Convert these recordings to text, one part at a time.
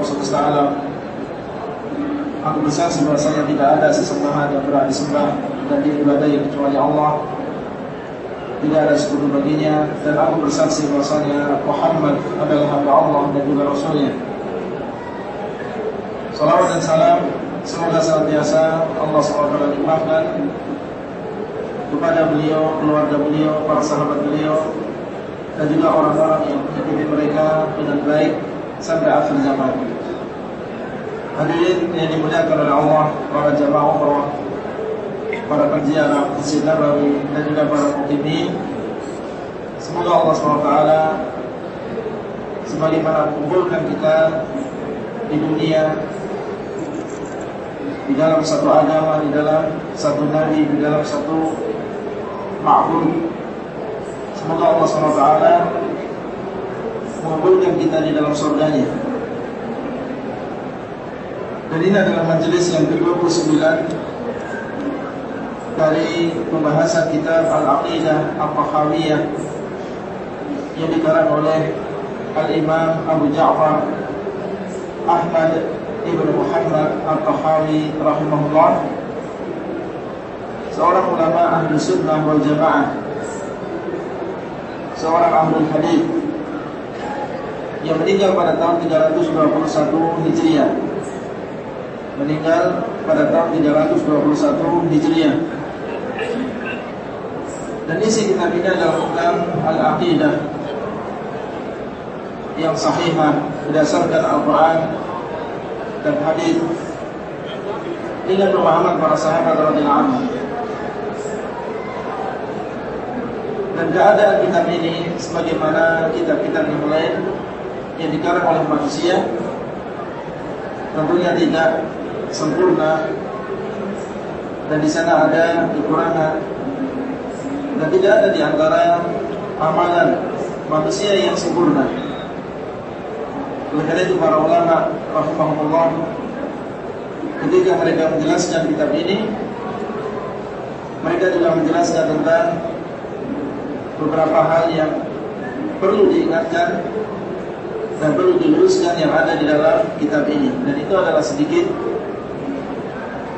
Semesta alam Aku bersaksi bahasanya tidak ada sesembahan yang berhak disembah dan diibadahi kecuali Allah. Tidak ada sekutu baginya dan aku bersaksi bahasanya Muhammad adalah hamba Allah dan juga Rasulnya. Salawat dan salam semoga senantiasa Allah SWT limpahkan kepada beliau, keluarga beliau, para sahabat beliau dan juga orang-orang yang mengikuti mereka dengan baik sampai akhir zaman. Hadirin yang dimuliakan oleh Allah, para jamaah umrah, para penziarah Masjid Nabawi dan juga para mukimin. Semoga Allah SWT sebagaimana mengumpulkan kita di dunia di dalam satu agama, di dalam satu nabi, di dalam satu ma'bud Semoga Allah SWT mengumpulkan kita di dalam surganya. Dan ini adalah majelis yang ke-29 dari pembahasan kitab Al-Aqidah Al-Tahawiyah yang dikarang oleh Al-Imam Abu Ja'far Ahmad Ibn Muhammad Al-Tahawi rahimahullah. Seorang ulama ahli sunnah wal jamaah. Seorang ahli hadis yang meninggal pada tahun 321 Hijriah. Meninggal pada tahun 321 Hijriah. Dan isi kitab ini adalah tentang al-aqidah yang sahihah berdasarkan Al-Quran dan hadis dengan pemahaman para sahabat radhiyallahu anhu. Dan keadaan kitab ini sebagaimana kitab-kitab yang lain yang dikarang oleh manusia tentunya tidak sempurna. Dan di sana ada kekurangan. Dan tidak ada di antara amalan manusia yang sempurna. Oleh karena itu para ulama rahimahullah ketika mereka menjelaskan kitab ini mereka juga menjelaskan tentang beberapa hal yang perlu diingatkan dan perlu diluruskan yang ada di dalam kitab ini. Dan itu adalah sedikit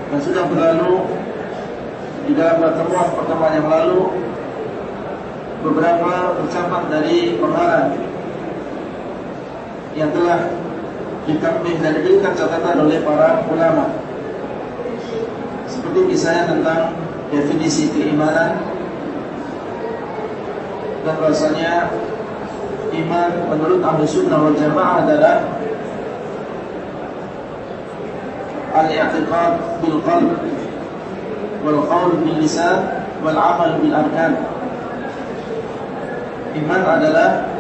dan sudah berlalu di dalam pertemuan-pertemuan yang lalu beberapa ucapan dari pengarang yang telah ditambah dan diberikan catatan oleh para ulama. Seperti misalnya tentang definisi keimanan dan bahasanya iman menurut ahli sunnah wal jamaah adalah al-i'tiqad bil qalb wal qaul bil lisan wal amal bil arkan. Iman adalah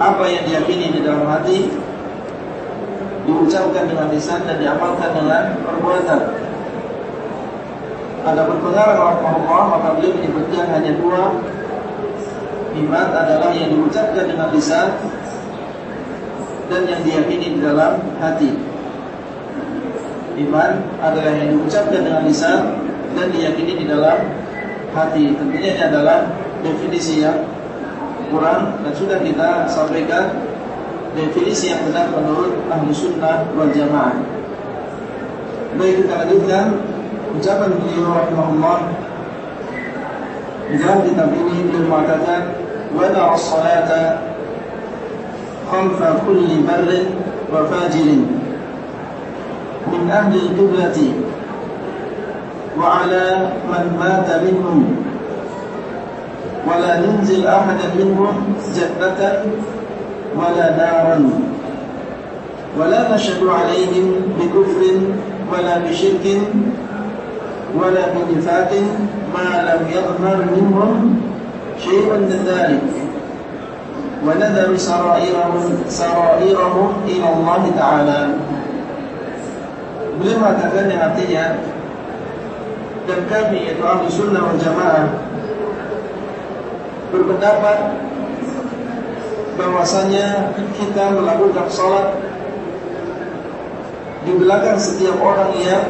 apa yang diyakini di dalam hati diucapkan dengan lisan dan diamalkan dengan perbuatan. Ada pengarang rahimahullah maka beliau menyebutkan hanya dua Iman adalah yang diucapkan dengan lisan dan yang diyakini di dalam hati. Iman adalah yang diucapkan dengan lisan dan diyakini di dalam hati. Tentunya ini adalah definisi yang kurang dan sudah kita sampaikan definisi yang benar menurut ahli sunnah wal jamaah. Baik kita lanjutkan ucapan beliau rahimahullah di dalam kitab ini beliau mengatakan ودع الصلاة خلف كل بر وفاجر. من أهل القبلة وعلى من مات منهم. ولا ننزل أحدا منهم جنة ولا نارا. ولا نشهد عليهم بكفر ولا بشرك ولا بنفاق ما لم يظهر منهم شيء من ذلك wa nadaru sarairahum sarairahum ila Allah taala. Beliau mengatakan yang artinya dan kami yaitu ahli sunnah wal jamaah berpendapat bahwasanya kita melakukan sholat di belakang setiap orang yang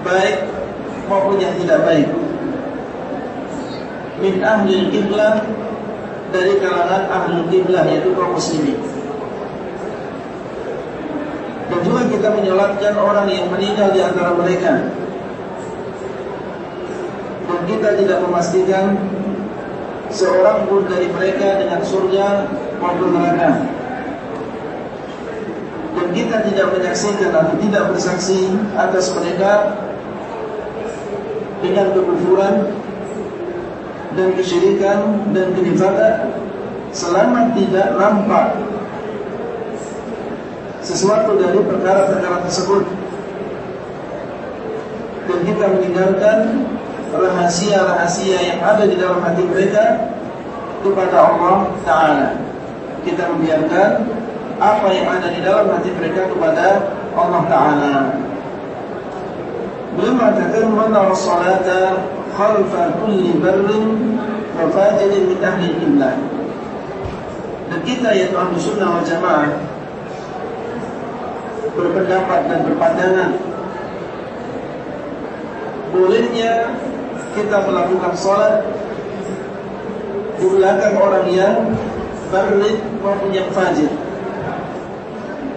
baik maupun yang tidak baik min ahli qiblah dari kalangan ahli qiblah yaitu kaum muslimin dan juga kita menyolatkan orang yang meninggal di antara mereka dan kita tidak memastikan seorang pun dari mereka dengan surga maupun neraka. Dan kita tidak menyaksikan atau tidak bersaksi atas mereka dengan kekufuran dan kesyirikan dan kenifakan selama tidak nampak sesuatu dari perkara-perkara tersebut. Dan kita meninggalkan rahasia-rahasia yang ada di dalam hati mereka kepada Allah Ta'ala. Kita membiarkan apa yang ada di dalam hati mereka kepada Allah Ta'ala. Beliau mengatakan mana salata khalfa kulli barrin wa fajirin min ahli dan kita yaitu ahli sunnah wal jamaah berpendapat dan berpandangan bolehnya kita melakukan sholat di belakang orang yang barid maupun yang fajir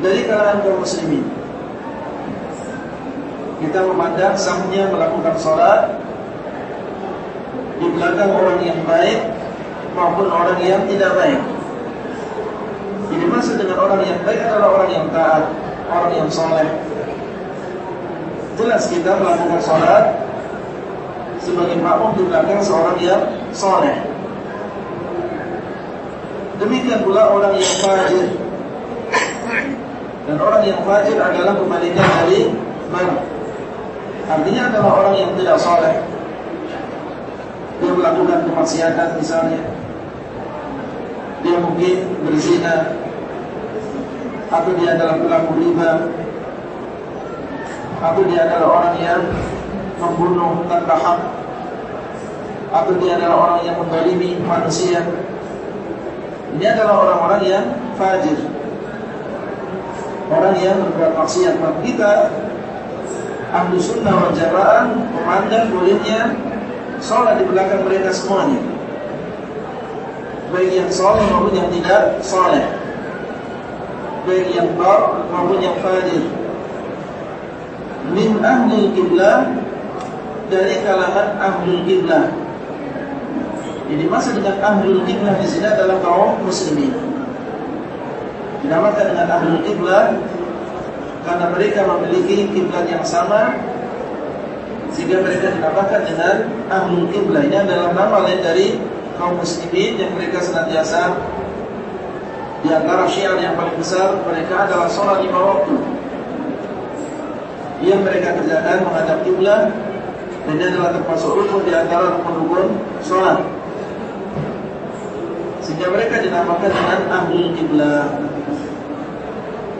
dari kalangan kaum muslimin. Kita memandang sahnya melakukan sholat di belakang orang yang baik maupun orang yang tidak baik. Ini maksud dengan orang yang baik adalah orang yang taat, orang yang soleh. Jelas kita melakukan sholat sebagai makmum di belakang seorang yang soleh. Demikian pula orang yang fajir. Dan orang yang fajir adalah kebalikan dari bar. Artinya adalah orang yang tidak soleh. Dia melakukan kemaksiatan misalnya. Dia mungkin berzina. Atau dia adalah pelaku riba. Atau dia adalah orang yang membunuh tanpa hak. Atau dia adalah orang yang mendalimi manusia. Ini adalah orang-orang yang fajir. Orang yang berbuat maksiat. Kita ahlu sunnah wal jamaah memandang bolehnya sholat di belakang mereka semuanya baik yang soleh maupun yang tidak soleh baik yang bar maupun yang fajir min ahli kiblah dari kalangan ahlul kiblah. Jadi masa dengan ahlul kiblah di sini adalah kaum muslimin. Dinamakan dengan ahlul kiblah karena mereka memiliki kiblat yang sama sehingga mereka dinamakan dengan ahlul. Ini adalah nama lain dari kaum muslimin yang mereka senantiasa di antara syiar yang paling besar mereka adalah sholat lima waktu yang mereka kerjakan menghadap kiblat dan dia adalah termasuk rukun di antara rukun-rukun sholat. Sehingga mereka dinamakan dengan ahlul kiblah.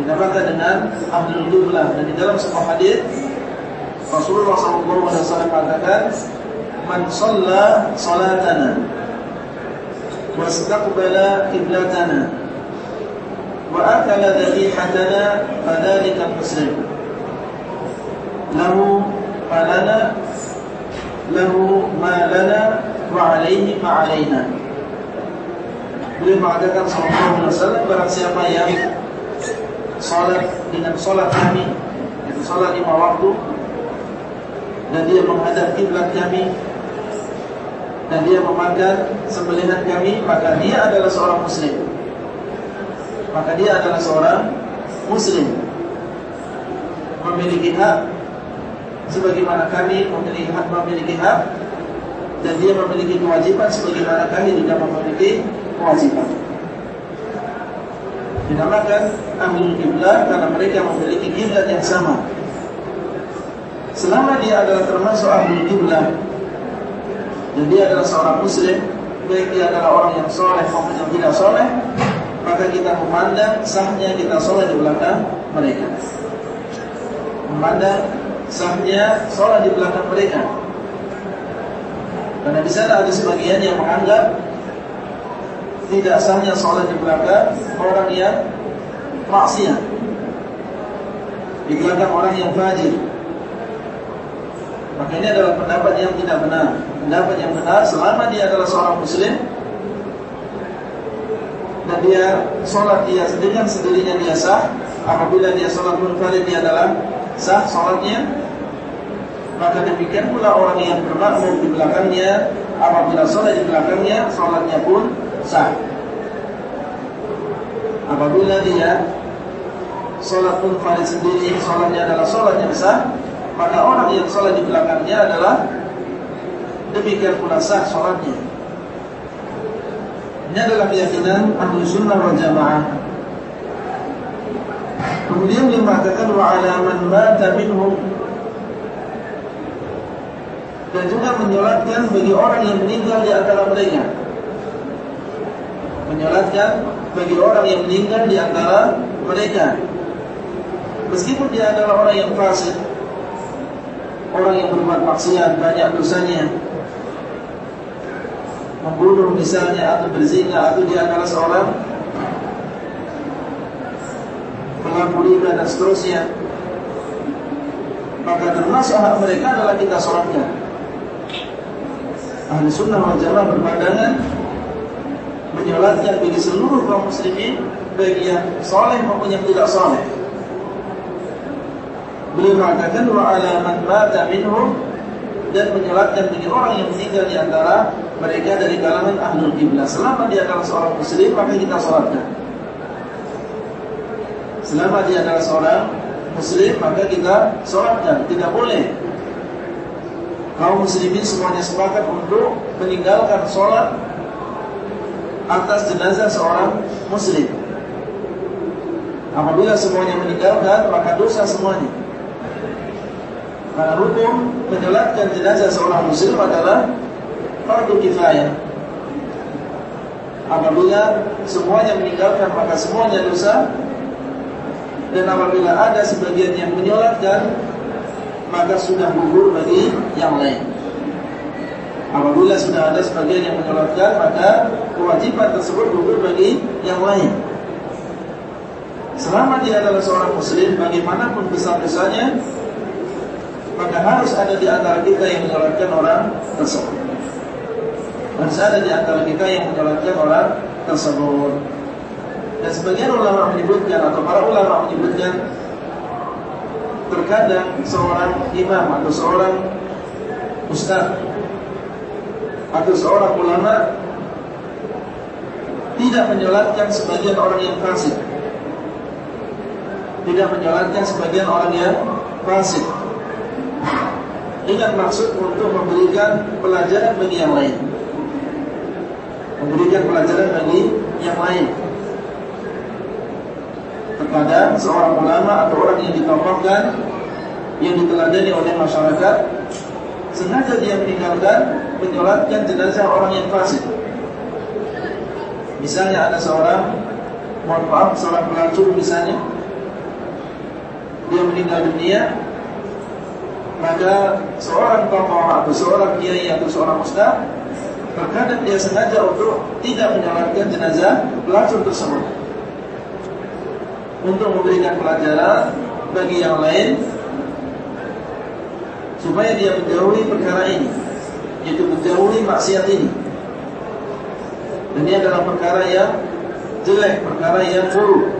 Dinamakan dengan ahlul kiblah. Dan di dalam sebuah hadis رسول الله صلى الله عليه وسلم بعد ذلك من صلى صلاتنا واستقبل قبلتنا وأكل ذبيحتنا فذلك مسلم له ما لنا له ما لنا وعليه ما علينا boleh mengatakan sallallahu alaihi wasallam barang siapa yang salat dengan salat kami itu salat lima waktu dan dia menghadap kiblat kami. Dan dia memakan sembelihan kami maka dia adalah seorang muslim. Maka dia adalah seorang muslim. Memiliki hak. Sebagaimana kami memiliki hak memiliki hak. Dan dia memiliki kewajiban sebagaimana kami juga memiliki kewajiban. Dinamakan ahlul kiblat karena mereka memiliki kiblat yang sama. Selama dia adalah termasuk ahlul kiblat dan dia adalah seorang muslim, baik dia adalah orang yang soleh maupun yang tidak soleh, maka kita memandang sahnya kita soleh di belakang mereka. Memandang sahnya soleh di belakang mereka. Karena di sana ada sebagian yang menganggap tidak sahnya soleh di belakang orang yang maksiat, di belakang orang yang fajir. Maka ini adalah pendapat yang tidak benar. Pendapat yang benar selama dia adalah seorang muslim dan dia sholat dia dengan sendirinya dia sah. Apabila dia sholat munfarid dia adalah sah sholatnya. Maka demikian pula orang yang bermakmum di belakangnya apabila sholat di belakangnya sholatnya pun sah. Apabila dia sholat munfarid sendiri sholatnya adalah sholat yang sah maka orang yang sholat di belakangnya adalah demikian pula sah sholatnya. Ini adalah keyakinan ahli sunnah wal jamaah. Kemudian dia mengatakan wa ala mata minhum dan juga menyolatkan bagi orang yang meninggal di antara mereka. Menyolatkan bagi orang yang meninggal di antara mereka. Meskipun dia adalah orang yang fasik, orang yang berbuat maksiat banyak dosanya. Membunuh misalnya atau berzina atau dia adalah seorang pelaku riba dan seterusnya. Maka termasuk hak mereka adalah kita sholatkan ahli sunnah wal jamaah berpandangan menyolatkan bagi seluruh kaum muslimin bagi yang soleh maupun yang tidak soleh Beliau mengatakan wa ala man minhum dan menyolatkan bagi orang yang meninggal di antara mereka dari kalangan ahlul qiblah. Selama dia adalah seorang muslim maka kita salatkan. Selama dia adalah seorang muslim maka kita salatkan. Tidak boleh kaum muslimin semuanya sepakat untuk meninggalkan salat atas jenazah seorang muslim. Apabila semuanya meninggalkan maka dosa semuanya. Karena hukum menyolatkan jenazah seorang muslim adalah fardu kifayah. Apabila semuanya meninggalkan maka semuanya dosa dan apabila ada sebagian yang menyolatkan maka sudah gugur bagi yang lain. Apabila sudah ada sebagian yang menyolatkan maka kewajiban tersebut gugur bagi yang lain. Selama dia adalah seorang muslim bagaimanapun besar dosanya maka harus ada di antara kita yang menyolatkan orang tersebut. Harus ada di antara kita yang menyolatkan orang tersebut. Dan sebagian ulama menyebutkan atau para ulama menyebutkan terkadang seorang imam atau seorang ustaz atau seorang ulama tidak menyolatkan sebagian orang yang fasik. Tidak menyolatkan sebagian orang yang fasik dengan maksud untuk memberikan pelajaran bagi yang lain. Memberikan pelajaran bagi yang lain. Terkadang seorang ulama atau orang yang ditokohkan yang diteladani oleh masyarakat sengaja dia meninggalkan menyolatkan jenazah orang yang fasik. Misalnya ada seorang mohon maaf seorang pelacur misalnya dia meninggal dunia maka seorang tokoh atau seorang kiai atau seorang ustaz terkadang dia sengaja untuk tidak menyalatkan jenazah pelacur tersebut. Untuk memberikan pelajaran bagi yang lain supaya dia menjauhi perkara ini yaitu menjauhi maksiat ini. Dan ini adalah perkara yang jelek, perkara yang buruk.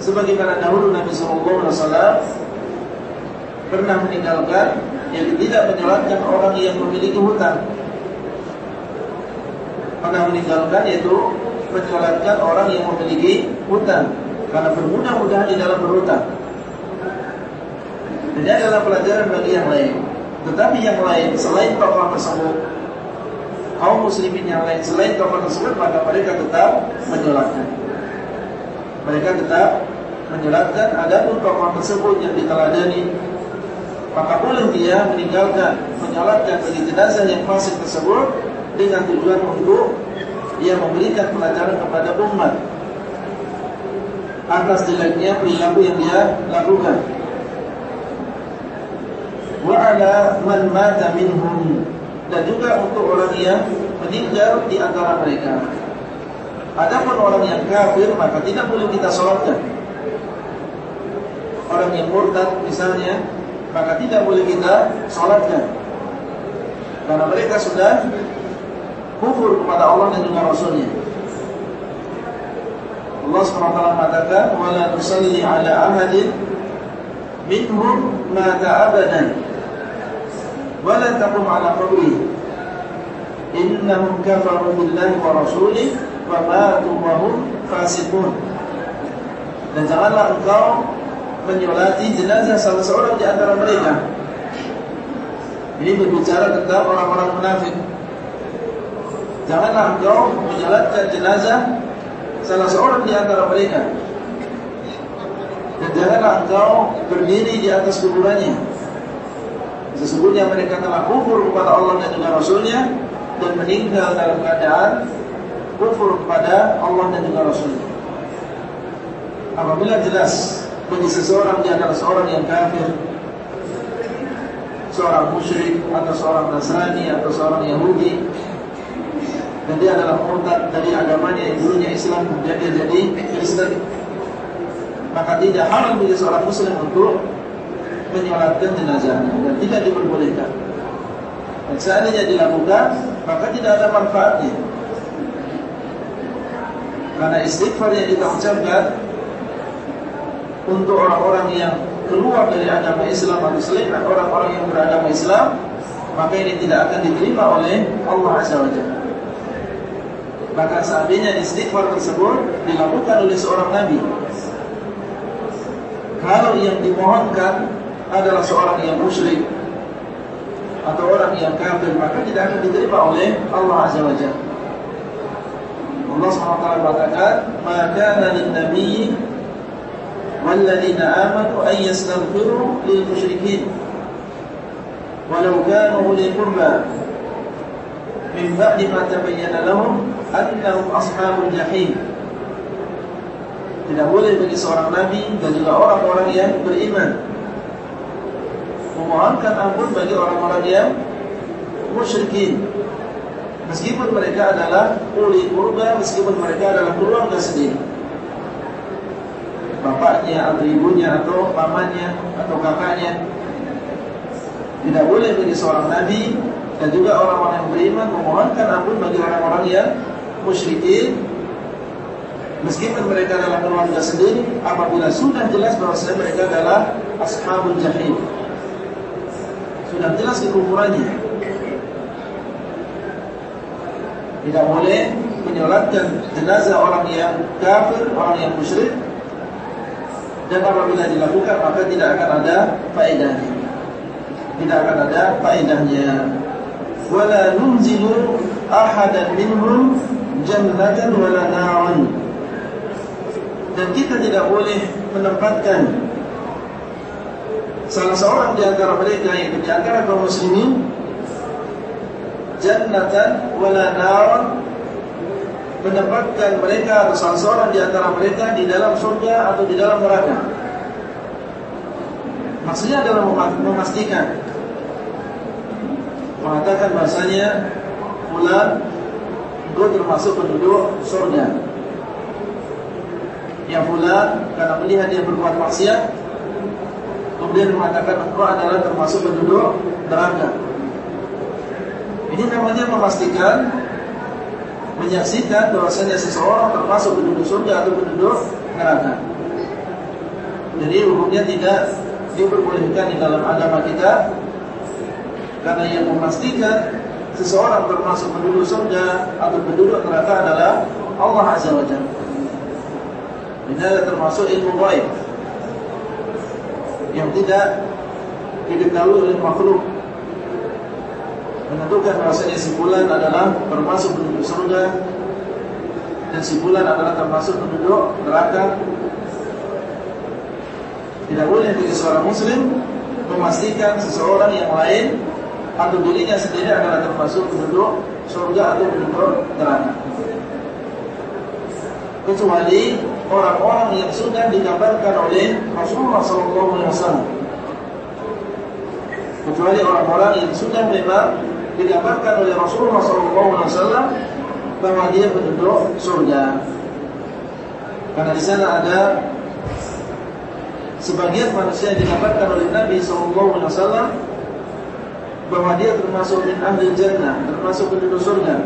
Sebagaimana dahulu Nabi SAW pernah meninggalkan yang tidak menyolatkan orang yang memiliki hutang. Pernah meninggalkan yaitu menyolatkan orang yang memiliki hutang karena bermudah-mudahan di dalam berhutang. Ini adalah pelajaran bagi yang lain. Tetapi yang lain selain tokoh tersebut, kaum muslimin yang lain selain tokoh tersebut maka mereka tetap menyolatkan. Mereka tetap menyolatkan adapun tokoh tersebut yang diteladani maka boleh dia meninggalkan menyolatkan bagi jenazah yang fasik tersebut dengan tujuan untuk ia memberikan pelajaran kepada umat atas jeleknya perilaku yang dia lakukan. Wa ala man mata minhum dan juga untuk orang yang meninggal di antara mereka. Adapun orang yang kafir maka tidak boleh kita sholatkan. Orang yang murtad misalnya maka tidak boleh kita sholatkan. Karena mereka sudah kufur kepada Allah dan juga Rasulnya. Allah SWT mengatakan wala tusalli ala ahadin minhum mata abadan wala taqum ala qabri innahum kafaru billahi wa rasulih wa matu wa hum fasiqun dan janganlah engkau menyolati jenazah salah seorang di antara mereka. Ini berbicara tentang orang-orang munafik. Janganlah engkau menyolatkan jenazah salah seorang di antara mereka. Dan janganlah engkau berdiri di atas kuburannya. Sesungguhnya mereka telah kufur kepada Allah dan juga Rasulnya dan meninggal dalam keadaan kufur kepada Allah dan juga Rasulnya. Apabila jelas bagi seseorang di antara seorang yang kafir. Seorang musyrik atau seorang Nasrani atau seorang Yahudi. Dan dia adalah murtad dari agamanya yang dulunya Islam kemudian dia jadi Kristen. Maka tidak haram bagi seorang muslim untuk menyolatkan jenazahnya dan tidak diperbolehkan. Dan seandainya dilakukan maka tidak ada manfaatnya. Karena istighfar yang kita ucapkan untuk orang-orang yang keluar dari agama Islam atau selain orang-orang yang beragama Islam maka ini tidak akan diterima oleh Allah Azza wa Jalla. Maka seandainya istighfar tersebut dilakukan oleh seorang nabi kalau yang dimohonkan adalah seorang yang musyrik atau orang yang kafir maka tidak akan diterima oleh Allah Azza wa Jalla. Allah SWT mengatakan maka nabi والذين آمنوا أن يستغفروا للمشركين ولو كانوا أولي قربى من بعد ما تبين لهم annahum ashabul jahim. Tidak boleh bagi seorang nabi dan juga orang-orang yang beriman memohonkan ampun bagi orang-orang yang musyrikin. Meskipun mereka adalah uli qurba, meskipun mereka adalah keluarga sendiri. Bapaknya atau ibunya atau pamannya atau kakaknya. Tidak boleh bagi seorang nabi dan juga orang-orang yang beriman memohonkan ampun bagi orang-orang yang musyrikin. Meskipun mereka adalah keluarga sendiri apabila sudah jelas bahwa mereka adalah ashabul jahim. Sudah jelas kekufurannya. Tidak boleh menyolatkan jenazah orang yang kafir orang yang musyrik dan apabila dilakukan maka tidak akan ada faedahnya. Tidak akan ada faedahnya. Wala nunzilu ahadan minhum jannatan wala naran dan kita tidak boleh menempatkan salah seorang di antara mereka yang di antara kaum muslimin jannatan wala naran menempatkan mereka atau salah seorang di antara mereka di dalam surga atau di dalam neraka. Maksudnya adalah memastikan. Mengatakan bahasanya fulan Engkau termasuk penduduk surga. Yang fulan Karena melihat dia berbuat maksiat Kemudian mengatakan Engkau adalah termasuk penduduk neraka. Ini namanya memastikan Menyaksikan bahwasanya seseorang termasuk penduduk surga atau penduduk neraka Jadi hukumnya tidak diperbolehkan di dalam agama kita Karena yang memastikan seseorang termasuk penduduk surga atau penduduk neraka adalah Allah Azza wa Jalla. Ini adalah termasuk ilmu gaib yang tidak diketahui oleh makhluk. Menentukan bahasanya si bulan adalah termasuk penduduk surga dan si bulan adalah termasuk penduduk neraka. Tidak boleh bagi seorang muslim memastikan seseorang yang lain atau dirinya sendiri adalah termasuk penduduk surga atau penduduk neraka. Kecuali orang-orang yang sudah dikabarkan oleh Rasulullah SAW. Kecuali orang-orang yang sudah memang dikabarkan oleh Rasulullah SAW bahwa dia penduduk surga. Karena di sana ada sebagian manusia yang dikabarkan oleh Nabi SAW bahwa dia termasuk min ahli jannah, termasuk penduduk surga.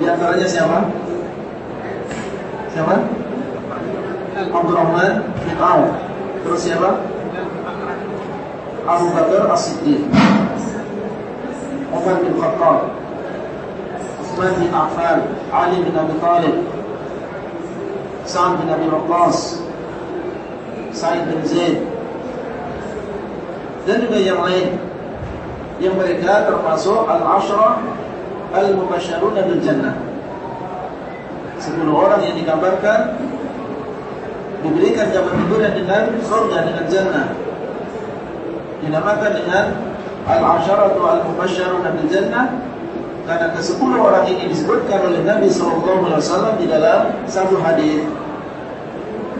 Di antaranya siapa? Siapa? Abdurrahman bin Auf. Terus siapa? Abu Bakar As-Siddiq. Umar bin Khattab. Uthman bin Affan, Ali bin Abi Talib. Sa'ad bin Abi Waqqas. Sa'id bin Zaid. Dan juga yang lain yang mereka termasuk al-ashrah al-mubasysyaruna bil jannah. Sepuluh orang yang dikabarkan diberikan jabat hiburan dengan surga dengan jannah. Dinamakan dengan al-asharatu al-mubasysyaruna bil jannah karena ke sepuluh orang ini disebutkan oleh Nabi SAW di dalam satu hadis.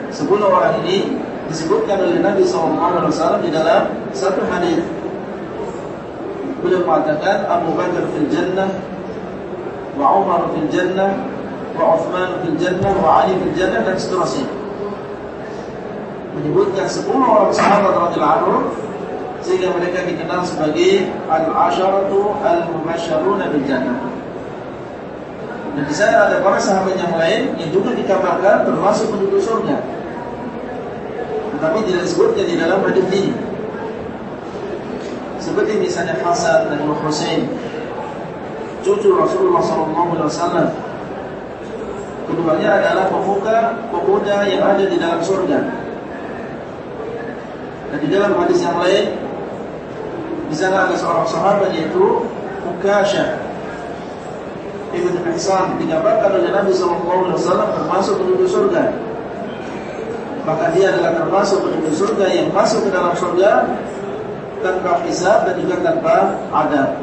Sepuluh orang ini disebutkan oleh Nabi SAW di dalam satu hadis. Beliau mengatakan Abu Bakar fil jannah wa Umar fil jannah wa Uthman fil jannah wa Ali fil jannah dan seterusnya. Menyebutkan 10 orang sahabat radhiyallahu anhu sehingga mereka dikenal sebagai al-asharatu al-mubasysyaruna bil jannah. Dan di sana ada para sahabat yang lain yang juga dikabarkan termasuk penduduk surga. Tetapi tidak disebutkan di dalam hadis ini. Seperti misalnya Hasan dan Husain, cucu Rasulullah SAW Keduanya adalah pemuka pemuda yang ada di dalam surga. Dan di dalam hadis yang lain di sana ada seorang sahabat yaitu Ukasha Ibn Ihsan dikabarkan oleh Nabi SAW termasuk penduduk surga. Maka dia adalah termasuk penduduk surga yang masuk ke dalam surga tanpa hisab dan juga tanpa adab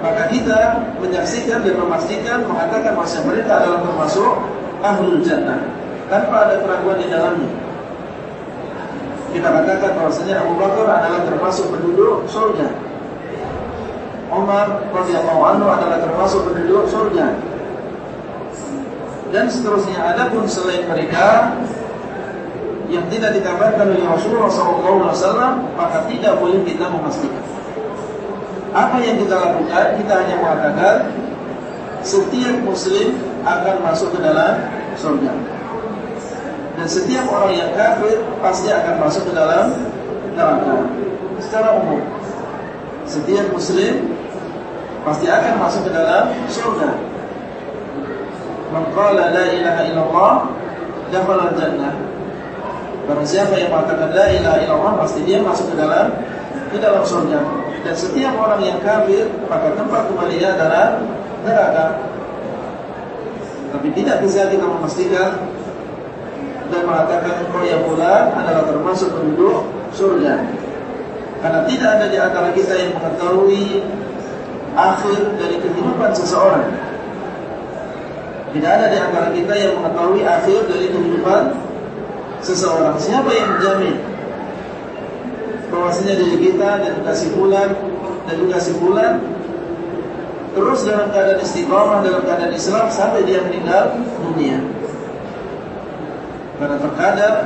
maka kita menyaksikan dan memastikan mengatakan bahwa mereka adalah termasuk ahlul jannah tanpa ada keraguan di dalamnya. Kita katakan bahwasanya Abu Bakar adalah termasuk penduduk surga. Umar radhiyallahu anhu adalah termasuk penduduk surga. Dan seterusnya ada pun selain mereka yang tidak dikabarkan oleh Rasulullah SAW maka tidak boleh kita memastikan. Apa yang kita lakukan? Kita hanya mengatakan setiap muslim akan masuk ke dalam surga. Dan setiap orang yang kafir pasti akan masuk ke dalam neraka. Secara umum. Setiap muslim pasti akan masuk ke dalam surga. Man qala la ilaha illallah dakhala jannah. Barang siapa yang mengatakan la ilaha illallah pasti dia masuk ke dalam ke dalam surga dan setiap orang yang kafir maka tempat kembalinya adalah neraka. Tapi tidak bisa kita memastikan dan mengatakan kau yang bulan adalah termasuk penduduk surga. Karena tidak ada di antara kita yang mengetahui akhir dari kehidupan seseorang. Tidak ada di antara kita yang mengetahui akhir dari kehidupan seseorang. Siapa yang menjamin bahwasanya diri kita dan si bulan dan si bulan terus dalam keadaan istiqomah dalam keadaan Islam sampai dia meninggal dunia. Karena terkadang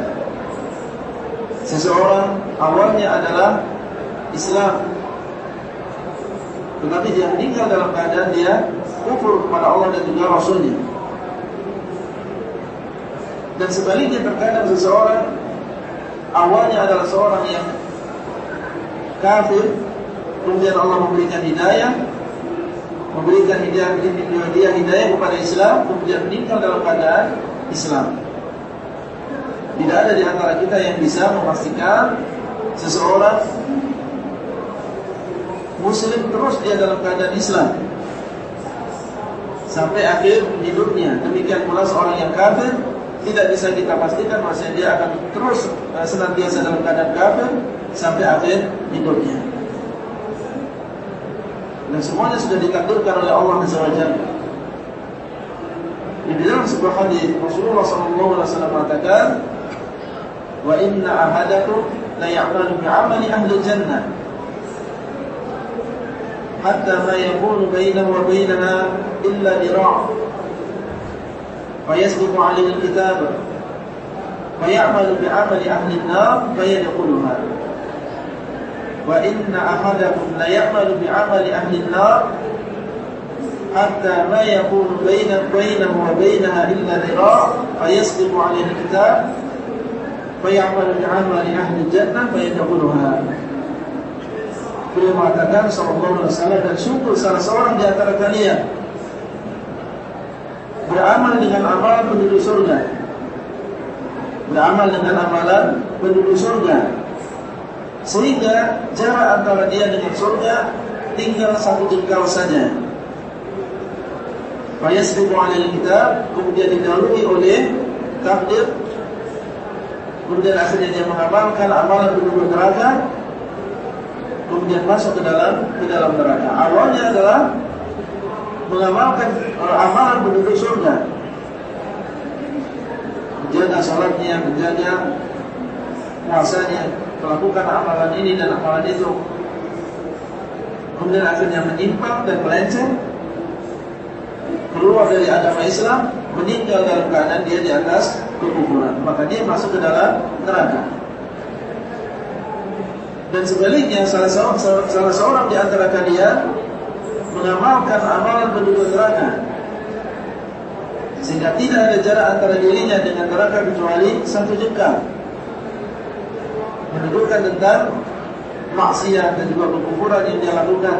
seseorang awalnya adalah Islam, tetapi dia meninggal dalam keadaan dia kufur kepada Allah dan juga Rasulnya. Dan sebaliknya terkadang seseorang awalnya adalah seorang yang kafir kemudian Allah memberikan hidayah memberikan hidayah dia hidayah kepada Islam kemudian meninggal dalam keadaan Islam tidak ada di antara kita yang bisa memastikan seseorang muslim terus dia dalam keadaan Islam sampai akhir hidupnya demikian pula seorang yang kafir tidak bisa kita pastikan bahwa dia akan terus eh, senantiasa dalam keadaan kafir sampai akhir hidupnya. Dan semuanya sudah ditakdirkan oleh Allah Azza wa. Di dalam sebuah hadis Rasulullah wasallam mengatakan, "Wa inna ahadakum la ya'malu bi'amali ahli jannah hatta ma yakunu bainahu wa bainaha illa dira'." فيسبق عليه الكتاب. فيعمل بعمل أهل النار فيدخلها وإن أحدكم ليعمل بعمل أهل النار حتى ما يكون بين بينه وبينها إلا ذراع فيسبق عليه الكتاب. fayamalu bi'amali ahli jannah fayadkhuluha Beliau mengatakan sallallahu alaihi wasallam dan syukur salah seorang di antara kalian beramal dengan amalan penduduk surga. Beramal dengan amalan penduduk surga. Sehingga jarak antara dia dengan surga tinggal satu jengkal saja. Fayasbiqu alaihi kitab kemudian didahului oleh takdir kemudian akhirnya dia mengamalkan amalan penduduk neraka. Kemudian masuk ke dalam ke dalam neraka. Awalnya adalah mengamalkan amalan penduduk surga. Menjaga salatnya menjaga puasanya melakukan amalan ini dan amalan itu. Kemudian akhirnya menyimpang dan melenceng. Keluar dari agama Islam, meninggal dalam keadaan dia di atas kekufuran, maka dia masuk ke dalam neraka. Dan sebaliknya salah seorang, salah seorang di antara kalian mengamalkan amalan penduduk neraka. Sehingga tidak ada jarak antara dirinya dengan neraka kecuali satu jengkal. Menunjukkan tentang maksiat dan juga kekufuran yang dia lakukan.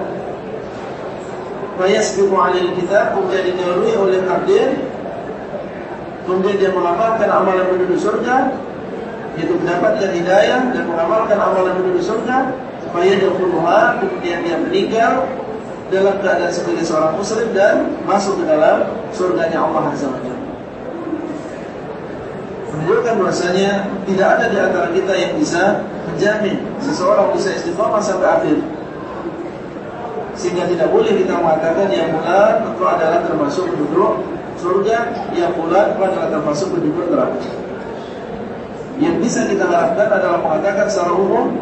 Fayasbiqu 'alal kitab kemudian didahului oleh takdir kemudian dia mengamalkan amalan penduduk surga yaitu mendapatkan hidayah dan mengamalkan amalan penduduk surga supaya dia kemudian dia meninggal dalam keadaan sebagai seorang muslim dan masuk ke dalam surganya Allah Azza wa. Menunjukkan bahasanya tidak ada di antara kita yang bisa menjamin seseorang bisa istiqomah sampai akhir. Sehingga tidak boleh kita mengatakan yang bulan itu adalah termasuk penduduk surga, yang itu adalah termasuk penduduk neraka. Yang bisa kita harapkan adalah mengatakan secara umum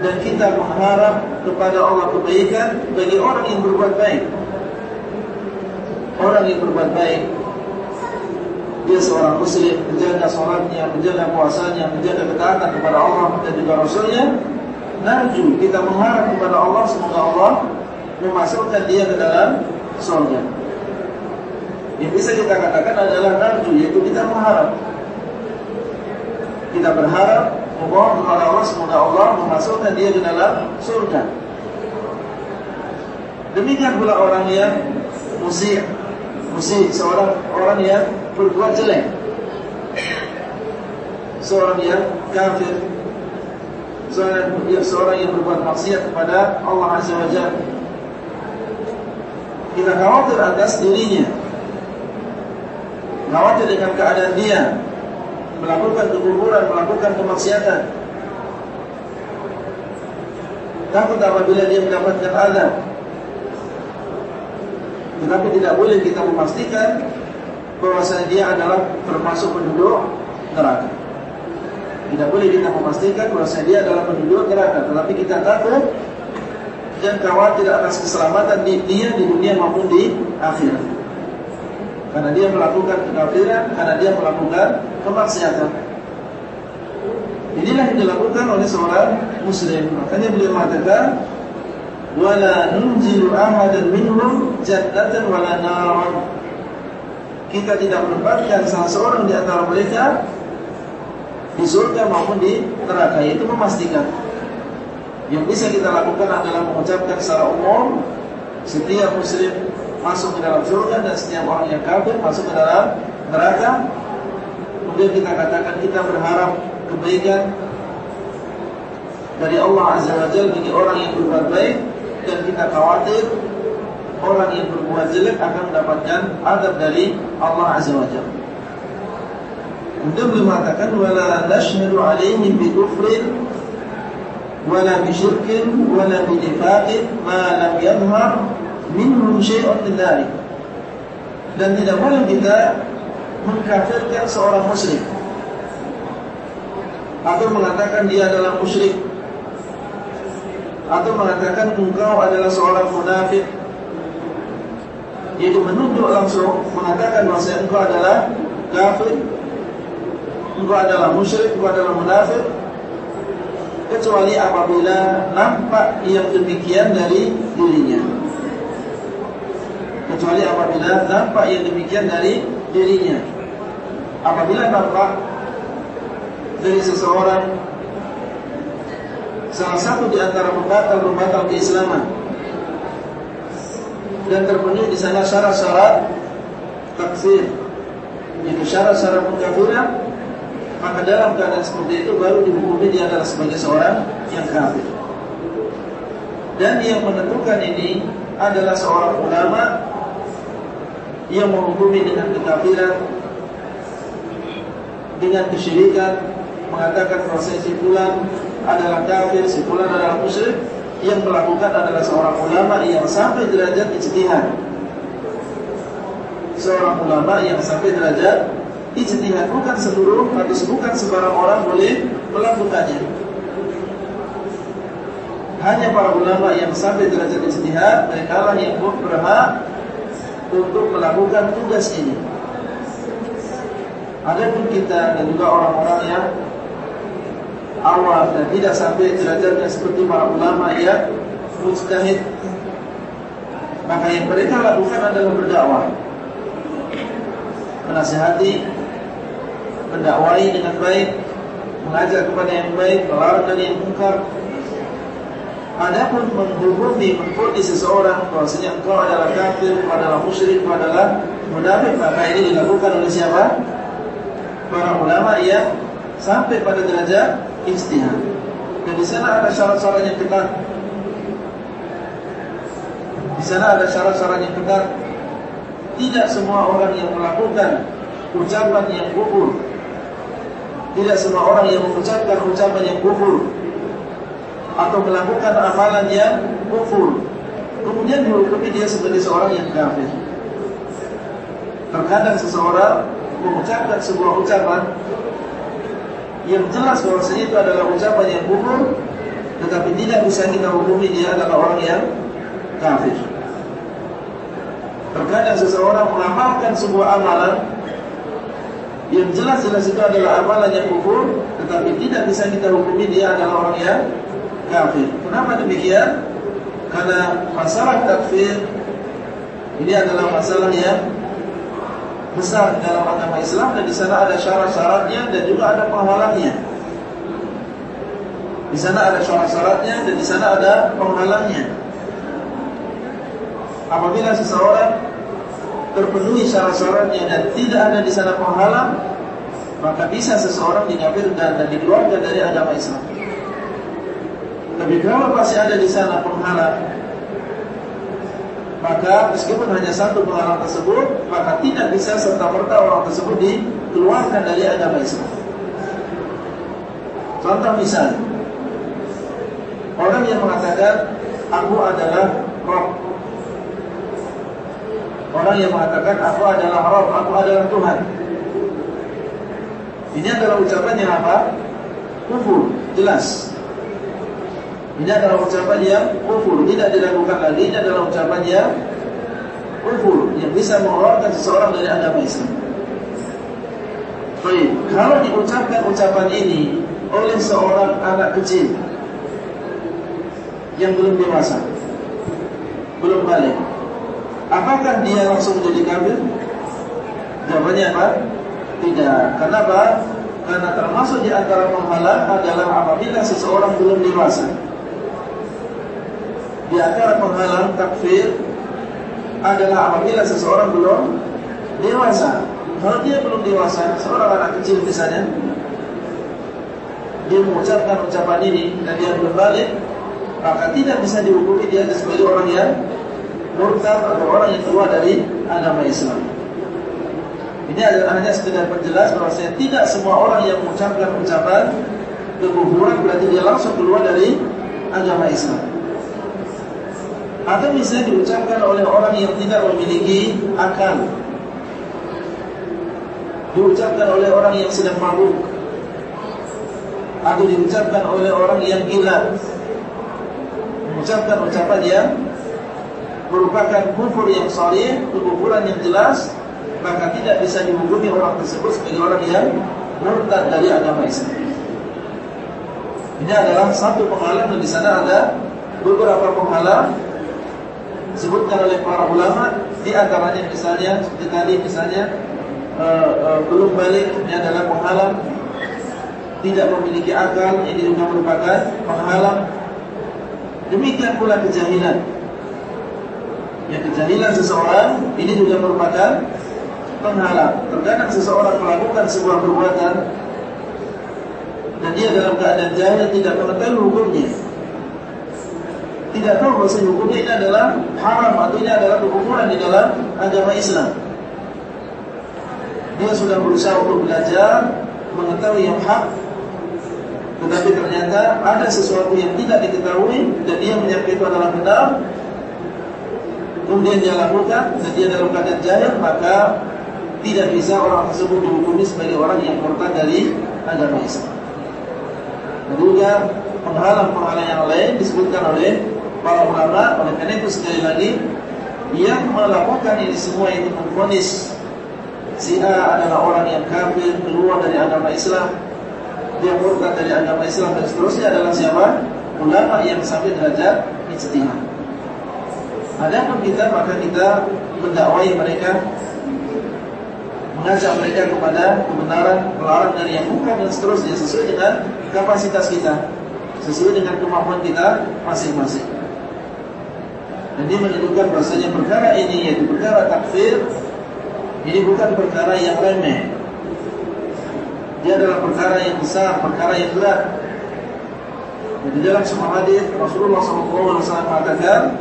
dan kita mengharap kepada Allah kebaikan bagi orang yang berbuat baik. Orang yang berbuat baik dia seorang muslim menjaga sholatnya, menjaga puasanya, menjaga ketaatan kepada Allah dan juga Rasulnya narju kita mengharap kepada Allah semoga Allah memasukkan dia ke dalam surga. Yang bisa kita katakan adalah narju yaitu kita mengharap. Kita berharap memohon kepada Allah semoga Allah memasukkan dia ke dalam surga. Demikian pula orang yang musik, musik seorang orang yang berbuat jelek, seorang yang kafir, seorang, seorang yang berbuat maksiat kepada Allah Azza wa Jalla. Kita khawatir atas dirinya. Khawatir dengan keadaan dia melakukan kekufuran, melakukan kemaksiatan. Takut apabila dia mendapatkan azab. Tetapi tidak boleh kita memastikan bahwasanya dia adalah termasuk penduduk neraka. Tidak boleh kita memastikan bahwa dia adalah penduduk neraka, tetapi kita takut dan khawatir atas keselamatan di dia di dunia maupun di akhirat. Karena dia melakukan kekafiran, karena dia melakukan kemaksiatan. Inilah yang dilakukan oleh seorang muslim. Makanya beliau mengatakan, "Wala nunzilu ahadan minhum jannatan wala naran." Kita tidak menempatkan salah seorang di antara mereka di surga maupun di neraka itu memastikan yang bisa kita lakukan adalah mengucapkan secara umum setiap muslim masuk ke dalam surga dan setiap orang yang kafir masuk ke dalam neraka. Kemudian kita katakan kita berharap kebaikan dari Allah Azza wa Jalla bagi orang yang berbuat baik. Dan kita khawatir orang yang berbuat jelek akan mendapatkan adab dari Allah Azza wa Jalla. Kemudian beliau mengatakan wala nashhadu bi kufrin wala bisyirkin wala binifaqin ma lam yadhhar minhum syai'un min Dan tidak boleh kita mengkafirkan seorang musyrik. Atau mengatakan dia adalah musyrik. Atau mengatakan engkau adalah seorang munafik. Yaitu menuduh langsung mengatakan bahwa engkau adalah kafir engkau adalah musyrik engkau adalah munafik. Kecuali apabila nampak yang demikian dari dirinya kecuali apabila nampak yang demikian dari dirinya. Apabila nampak dari seseorang salah satu di antara pembatal-pembatal keislaman dan terpenuhi di sana syarat-syarat takfir, itu syarat-syarat pengkafiran, maka dalam keadaan seperti itu baru dihukumi dia adalah sebagai seorang yang kafir. Dan yang menentukan ini adalah seorang ulama yang menghukumi dengan kekafiran dengan kesyirikan mengatakan proses simpulan adalah kafir, simpulan adalah musyrik yang melakukan adalah seorang ulama yang sampai derajat ijtihad. Seorang ulama yang sampai derajat ijtihad bukan seluruh atau bukan sembarang orang boleh melakukannya. Hanya para ulama yang sampai derajat ijtihad mereka lah yang berhak untuk melakukan tugas ini. Adapun kita dan juga orang-orang yang awal dan tidak sampai derajatnya seperti para ulama yang mujtahid, maka yang mereka lakukan adalah berdakwah, menasihati, mendakwai dengan baik, mengajak kepada yang baik, melarang dari yang mungkar, Adapun menghukumi mengfonis seseorang bahwasanya engkau adalah kafir, adalah musyrik, adalah munafik, maka ini dilakukan oleh siapa? Para ulama yang sampai pada derajat ijtihad. Dan di sana ada syarat-syarat yang ketat. Di sana ada syarat-syarat yang ketat. Tidak semua orang yang melakukan ucapan yang kufur. Tidak semua orang yang mengucapkan ucapan yang kufur atau melakukan amalan yang kufur. Kemudian dihukumi dia sebagai seorang yang kafir. Terkadang seseorang mengucapkan sebuah ucapan yang jelas bahwasanya itu adalah ucapan yang kufur tetapi tidak bisa kita hukumi dia adalah orang yang kafir. Terkadang seseorang mengamalkan sebuah amalan yang jelas-jelas itu adalah amalan yang kufur tetapi tidak bisa kita hukumi dia adalah orang yang kafir. Kenapa demikian? Karena masalah takfir ini adalah masalah yang besar dalam agama Islam dan di sana ada syarat-syaratnya dan juga ada penghalangnya. Di sana ada syarat-syaratnya dan di sana ada penghalangnya. Apabila seseorang terpenuhi syarat-syaratnya dan tidak ada di sana penghalang, maka bisa seseorang dikafirkan dan dikeluarkan dari agama Islam. Tapi kalau masih ada di sana penghalang, maka meskipun hanya satu penghalang tersebut, maka tidak bisa serta merta orang tersebut dikeluarkan dari agama Islam. Contoh misal, orang yang mengatakan aku adalah Rob. Orang yang mengatakan aku adalah Rob, aku adalah Tuhan. Ini adalah ucapan yang apa? Kufur, jelas. Ini adalah ucapan yang kufur, tidak dilakukan lagi. Ini adalah ucapan yang kufur yang bisa mengeluarkan seseorang dari agama Islam. Baik, kalau diucapkan ucapan ini oleh seorang anak kecil yang belum dewasa, belum balik, apakah dia langsung menjadi kafir? Jawabannya apa? Tidak. Kenapa? Karena termasuk di antara penghalang adalah apabila seseorang belum dewasa di antara penghalang takfir adalah apabila seseorang belum dewasa. Kalau dia belum dewasa, seorang anak kecil misalnya, dia mengucapkan ucapan ini dan dia belum balik, maka tidak bisa dihukumi dia sebagai orang yang murtad atau orang yang keluar dari agama Islam. Ini adalah hanya sekedar penjelas bahwa saya tidak semua orang yang mengucapkan ucapan kekufuran berarti dia langsung keluar dari agama Islam. Atau misalnya diucapkan oleh orang yang tidak memiliki akal. Diucapkan oleh orang yang sedang mabuk. Atau diucapkan oleh orang yang gila. Mengucapkan ucapan yang merupakan kufur yang sahih, kekufuran yang jelas, maka tidak bisa dihukumi orang tersebut sebagai orang yang murtad dari agama Islam. Ini adalah satu penghalang dan di sana ada beberapa penghalang disebutkan oleh para ulama di antaranya misalnya seperti tadi misalnya uh, uh, belum balik ini adalah penghalang tidak memiliki akal ini juga merupakan penghalang. Demikian pula kejahilan. Ya kejahilan seseorang ini juga merupakan penghalang. Terkadang seseorang melakukan sebuah perbuatan dan dia dalam keadaan jahil tidak mengetahui hukumnya tidak tahu bahwa hukumnya ini adalah haram atau ini adalah kekufuran di dalam agama Islam. Dia sudah berusaha untuk belajar mengetahui yang hak tetapi ternyata ada sesuatu yang tidak diketahui dan dia menyangka itu adalah benar. Kemudian dia lakukan dan dia dalam keadaan jahil maka tidak bisa orang tersebut dihukumi sebagai orang yang murtad dari agama Islam. Juga penghalang-penghalang yang lain disebutkan oleh para ulama. Oleh karena itu sekali lagi yang melakukan ini semua itu memfonis si A adalah orang yang kafir keluar dari agama Islam, dia murtad dari agama Islam dan seterusnya adalah siapa? Ulama yang sampai derajat ijtihad. Adapun kita maka kita mendakwai mereka mengajak mereka kepada kebenaran, melarang dari yang bukan dan seterusnya sesuai dengan kapasitas kita, sesuai dengan kemampuan kita masing-masing. Dan dia menyebutkan bahasanya perkara ini yaitu perkara takfir ini bukan perkara yang remeh. Dia adalah perkara yang besar, perkara yang berat. Dan di dalam semua hadis Rasulullah SAW mengatakan,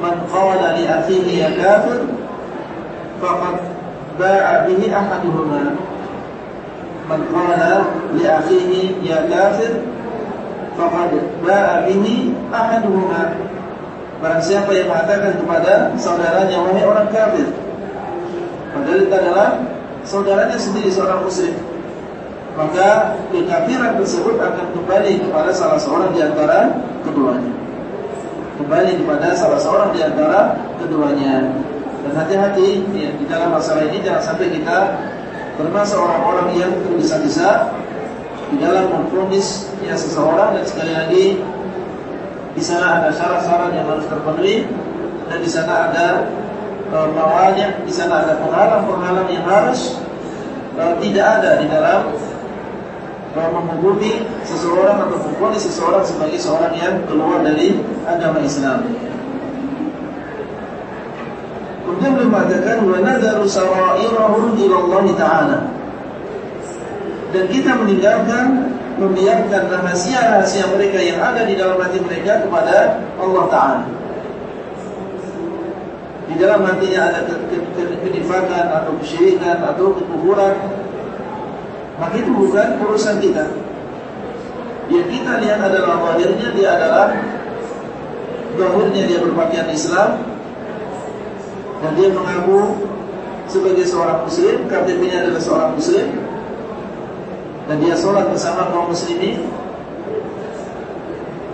"Man qala li akhihi ya kafir, faqad ba'a bihi ahaduhuma." Man qala li akhihi ya kafir, faqad ba'a bihi ahaduhuma. Barang siapa yang mengatakan kepada saudaranya Wahai orang kafir Padahal itu adalah Saudaranya sendiri seorang muslim. Maka kekafiran tersebut akan kembali kepada salah seorang di antara keduanya. Kembali kepada salah seorang di antara keduanya. Dan hati-hati ya, di dalam masalah ini jangan sampai kita termasuk orang-orang yang tergesa-gesa di dalam memfonis ya seseorang dan sekali lagi di sana ada syarat-syarat yang harus terpenuhi dan di sana ada e, mawanya, di sana ada penghalang-penghalang yang harus e, tidak ada di dalam e, menghubungi seseorang atau memfonis seseorang sebagai seorang yang keluar dari agama Islam. Kemudian beliau mengatakan wa sarairahum ila Allah taala. Dan kita meninggalkan membiarkan rahasia-rahasia mereka yang ada di dalam hati mereka kepada Allah taala. Di dalam hatinya ada kenifakan atau kesyirikan atau kekufuran maka itu bukan urusan kita. Yang kita lihat adalah zahirnya dia adalah zahirnya dia berpakaian Islam dan dia mengaku sebagai seorang muslim, KTP-nya adalah seorang muslim dan dia sholat bersama kaum muslimin.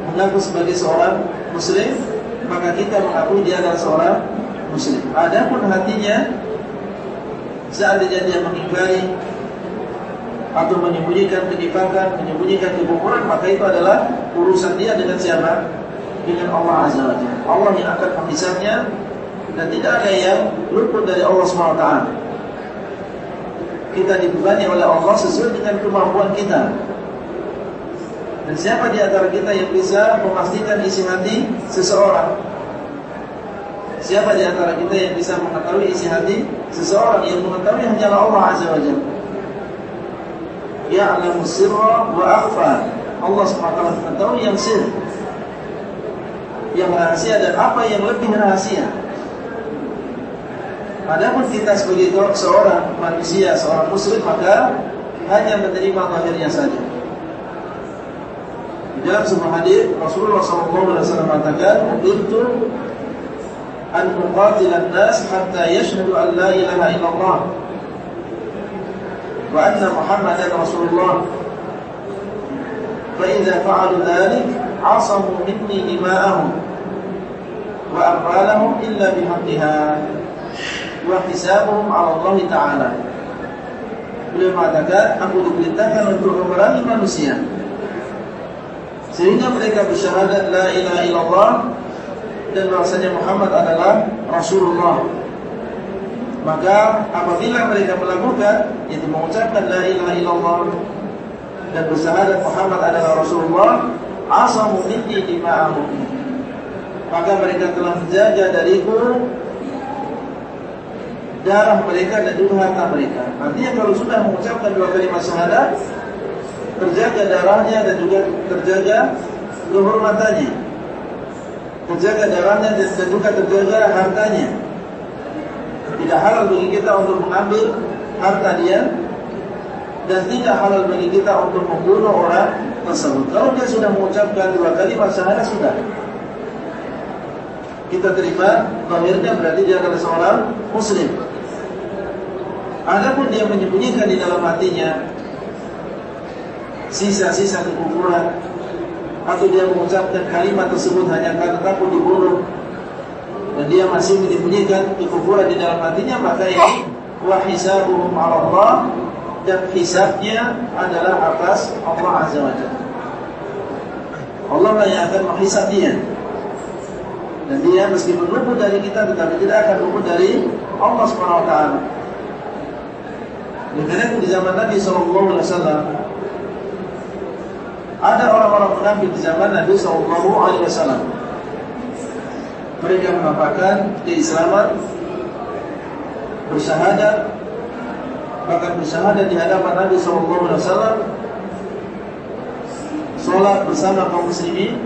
Mengaku sebagai seorang muslim maka kita mengakui dia adalah seorang muslim. Adapun hatinya seandainya dia mengingkari atau menyembunyikan kenifakan, menyembunyikan kekufuran maka itu adalah urusan dia dengan siapa? dengan Allah Azza wa Allah yang akan menghisapnya dan tidak ada yang luput dari Allah SWT kita dibebani oleh Allah sesuai dengan kemampuan kita. Dan siapa di antara kita yang bisa memastikan isi hati seseorang? Siapa di antara kita yang bisa mengetahui isi hati seseorang yang mengetahui hanyalah Allah Azza wa Jalla? Ya'lamu sirra wa akhfa. Allah SWT mengetahui yang sir yang rahasia dan apa yang lebih rahasia Adapun kita sebagai seorang manusia, seorang muslim maka hanya menerima zahirnya saja. dalam sebuah hadis Rasulullah SAW mengatakan, "Itu an muqatilan nas hatta yashhadu an la ilaha illallah wa anna Muhammadan Rasulullah." فإذا فعلوا ذلك عصموا مني دماءهم وأموالهم إلا بحقها wa hisabuhum 'ala Allah Ta'ala. Beliau mengatakan, aku diberitakan untuk memerangi manusia. Sehingga mereka bersyahadat la ilaha illallah dan rasanya Muhammad adalah Rasulullah. Maka apabila mereka melakukan yaitu mengucapkan la ilaha illallah dan bersyahadat Muhammad adalah Rasulullah, asamu minni dima'ahum. Maka mereka telah menjaga dariku darah mereka dan juga harta mereka. Artinya kalau sudah mengucapkan dua kalimat syahadat, terjaga darahnya dan juga terjaga kehormatannya. Terjaga darahnya dan juga terjaga hartanya. Tidak halal bagi kita untuk mengambil harta dia dan tidak halal bagi kita untuk membunuh orang tersebut. Kalau dia sudah mengucapkan dua kalimat syahadat sudah kita terima lahirnya berarti dia adalah seorang muslim. Adapun dia menyembunyikan di dalam hatinya sisa-sisa kekufuran atau dia mengucapkan kalimat tersebut hanya karena takut dibunuh dan dia masih menyembunyikan kekufuran di dalam hatinya maka ini wa hisabuhum 'ala Allah dan hisabnya adalah atas Allah Azza wa Jalla. Allah lah yang akan menghisab dia. Dan dia meskipun luput dari kita tetapi tidak akan luput dari Allah Subhanahu wa taala. Karena di zaman Nabi SAW ada orang-orang munafik di zaman Nabi SAW. Mereka menampakkan keislaman, bersyahadat, bahkan bersyahadat di hadapan Nabi SAW, sholat bersama kaum muslimin.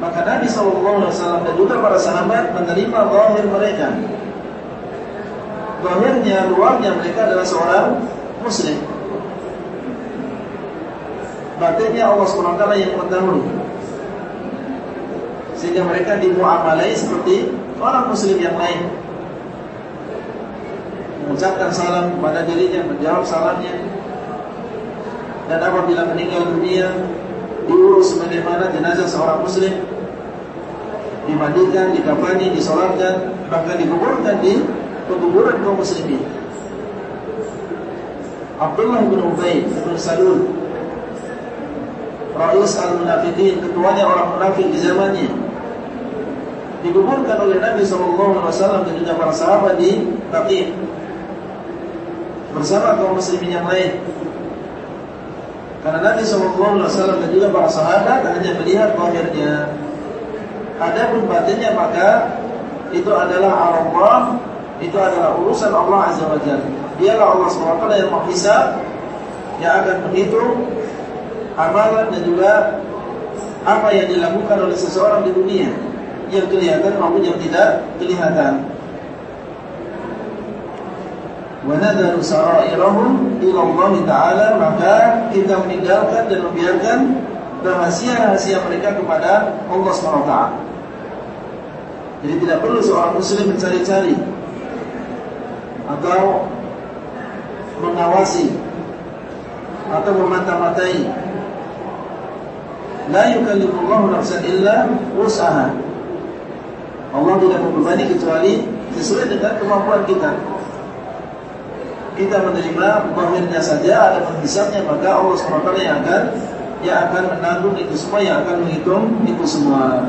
Maka Nabi SAW dan juga para sahabat menerima zahir mereka Zahirnya, luarnya mereka adalah seorang Muslim. Batinnya Allah SWT yang mengetahui. Sehingga mereka dimuamalai seperti orang Muslim yang lain. Mengucapkan salam kepada dirinya, menjawab salamnya. Dan apabila meninggal dunia Diurus sebagaimana jenazah seorang Muslim. Dimandikan, dikafani, disolatkan Bahkan dikuburkan di kuburan kaum muslimin. Abdullah bin Ubay bin Salul. Rais al-Munafiqin Ketuanya orang munafik di zamannya. Dikuburkan oleh Nabi SAW Dan juga para sahabat di Taqib Bersama kaum muslimin yang lain. Karena Nabi SAW dan juga para sahabat Hanya melihat bahirnya. Adapun batinnya maka Itu adalah Allah itu adalah urusan Allah Azza wa Jalla. Dialah Allah SWT yang menghisab yang akan menghitung amalan dan juga apa yang dilakukan oleh seseorang di dunia yang kelihatan maupun yang tidak kelihatan. Wa nadaru sarairahum ila Allah Ta'ala maka kita meninggalkan dan membiarkan rahasia-rahasia mereka kepada Allah SWT. Jadi tidak perlu seorang muslim mencari-cari atau mengawasi atau memata-matai. La yukallifullahu nafsan illa wus'aha. Allah tidak membebani kecuali sesuai dengan kemampuan kita. Kita menerima bahirnya saja ada penghisapnya maka Allah SWT yang akan yang akan menanggung itu semua yang akan menghitung itu semua.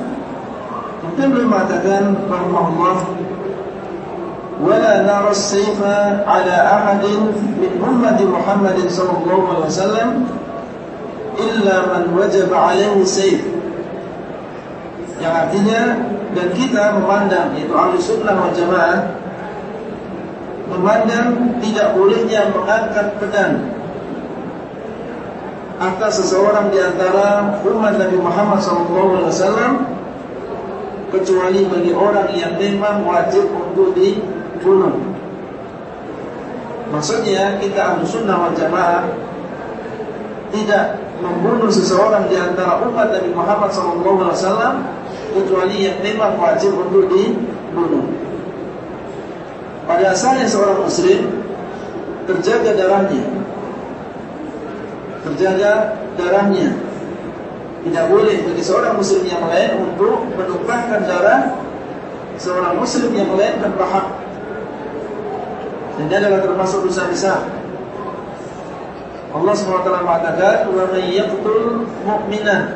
Kemudian beliau mengatakan rahimahullah ولا نرى السيف على أحد من أمة محمد صلى الله عليه وسلم إلا من وجب عليه السيف yang artinya dan kita memandang yaitu ahli sunnah wal jamaah memandang tidak bolehnya mengangkat pedang atas seseorang di antara umat Nabi Muhammad SAW kecuali bagi orang yang memang wajib untuk di bunuh. Maksudnya kita ahlu sunnah wal jamaah tidak membunuh seseorang di antara umat Nabi Muhammad SAW kecuali yang memang wajib untuk dibunuh. Pada asalnya seorang muslim terjaga darahnya, terjaga darahnya. Tidak boleh bagi seorang muslim yang lain untuk menumpahkan darah seorang muslim yang lain tanpa hak. Dan ini adalah termasuk dosa besar. Allah SWT mengatakan, "Wa may yaqtul mu'minan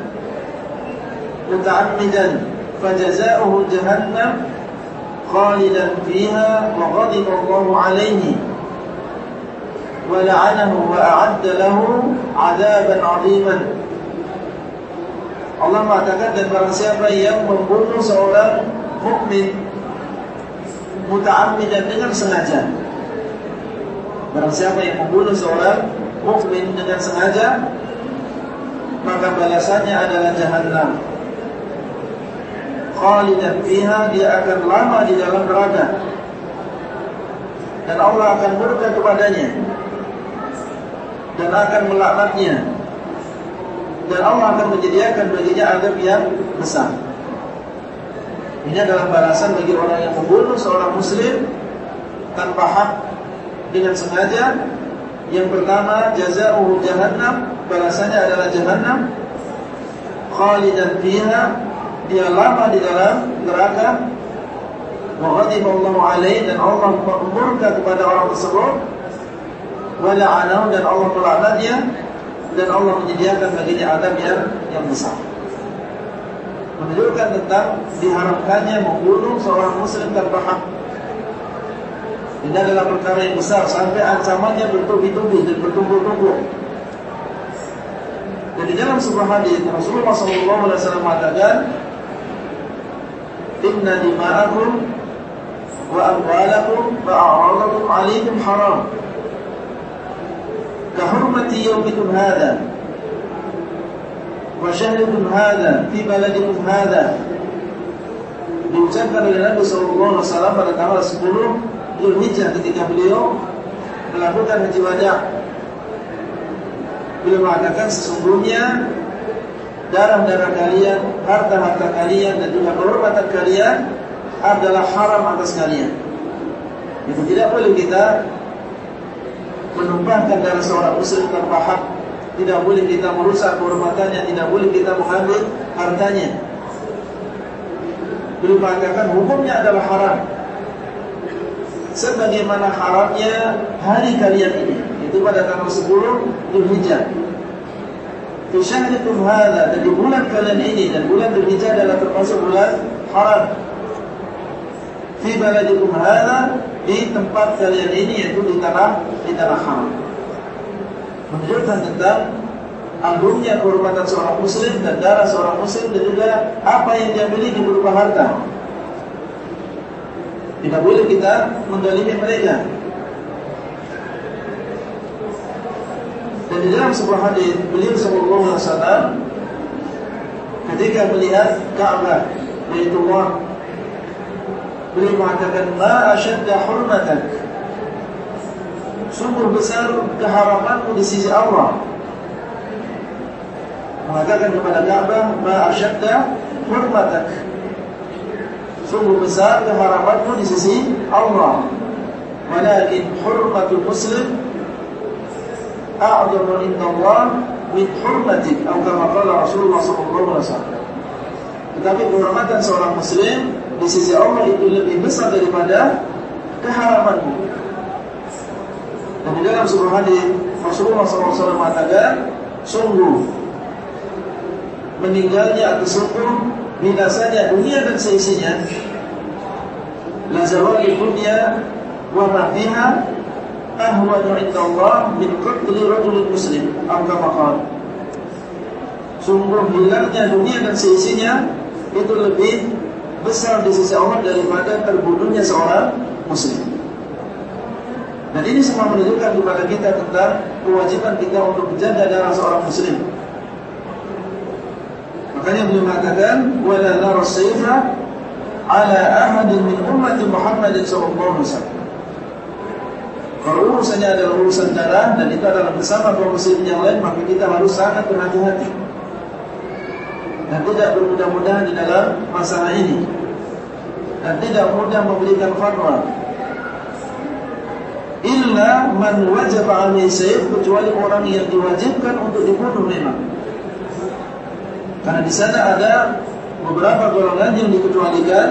muta'ammidan fajaza'uhu jahannam khalidan fiha wa ghadiba Allahu 'alaihi wa la'anahu wa a'adda lahu 'adaban 'aziman." Allah mengatakan dan barang siapa yang membunuh seorang mukmin muta'ammidan dengan sengaja Barang siapa yang membunuh seorang mukmin dengan sengaja maka balasannya adalah jahanam. Khalidan fiha dia akan lama di dalam neraka. Dan Allah akan murka kepadanya dan akan melaknatnya. Dan Allah akan menyediakan baginya adab yang besar. Ini adalah balasan bagi orang yang membunuh seorang muslim tanpa hak dengan sengaja. Yang pertama jazaohu jahannam. Balasannya adalah jahannam. Khalidan fiha. Dia lama di dalam neraka. Wa ghadiballahu alaihi. Dan Allah murka kepada orang tersebut. Wa la'anahu. Dan Allah melaknatnya dan Allah menyediakan baginya adab yang yang besar. Menunjukkan tentang diharamkannya membunuh seorang muslim tanpa hak ini adalah perkara yang besar sampai ancamannya bertubi-tubi dan bertumbuh-tumbuh. Dan di dalam sebuah hadis Rasulullah SAW mengatakan, Inna dima'akum wa amwalakum wa a'radakum alaikum haram. Kahurmati yawmikum hadha wa syahrikum hadha fi baladikum hadha. Diucapkan oleh Nabi SAW pada tanggal 10 Zulhijjah ketika beliau melakukan haji wada. Beliau mengatakan sesungguhnya darah-darah kalian, harta-harta kalian dan juga kehormatan kalian adalah haram atas kalian. Itu tidak boleh kita menumpahkan darah seorang muslim tanpa hak. Tidak boleh kita merusak kehormatannya, tidak boleh kita mengambil hartanya. Beliau mengatakan hukumnya adalah haram sebagaimana haramnya hari kalian ini itu pada tanggal 10 Dzulhijjah. Fi syahrikum hadza dan di bulan kalian ini dan bulan Dzulhijjah adalah termasuk bulan haram. Fi baladikum hadza di tempat kalian ini yaitu di tanah di tanah haram. Menunjukkan tentang agungnya kehormatan seorang muslim dan darah seorang muslim dan juga apa yang dia miliki berupa harta. Tidak boleh kita mendalimi mereka. Dan di dalam sebuah hadis beliau sallallahu alaihi wasallam ketika melihat Ka'bah Baitullah beliau mengatakan ma ashadda hurmatak sungguh besar keharamanmu di sisi Allah. Mengatakan kepada Ka'bah ma ashadda hurmatak sungguh besar keharapanmu di sisi Allah. Walakin hurmatul muslim a'zamu inda Allah min hurmatik atau kama qala Rasulullah sallallahu alaihi wasallam. Tetapi kehormatan seorang muslim di sisi Allah itu lebih besar daripada keharamanmu. Dan di dalam sebuah hadis Rasulullah SAW mengatakan, sungguh meninggalnya atau sungguh binasanya dunia dan seisinya la zawali dunya wa ma fiha ahwanu inda Allah min qatli rajulin muslim atau kama sungguh hilangnya dunia dan seisinya itu lebih besar di sisi Allah daripada terbunuhnya seorang muslim. Dan ini semua menunjukkan kepada kita tentang kewajiban kita untuk menjaga darah seorang muslim Makanya beliau mengatakan wala nara sayfa ala ahadin min ummati Muhammad sallallahu alaihi wasallam. Kalau urusannya adalah urusan darah dan itu adalah bersama kaum yang lain, maka kita harus sangat berhati-hati. Dan tidak bermudah-mudahan di dalam masalah ini. Dan tidak mudah memberikan fatwa. Illa man wajib alaihi sayyid kecuali orang yang diwajibkan untuk dibunuh memang. Karena di sana ada beberapa golongan yang dikecualikan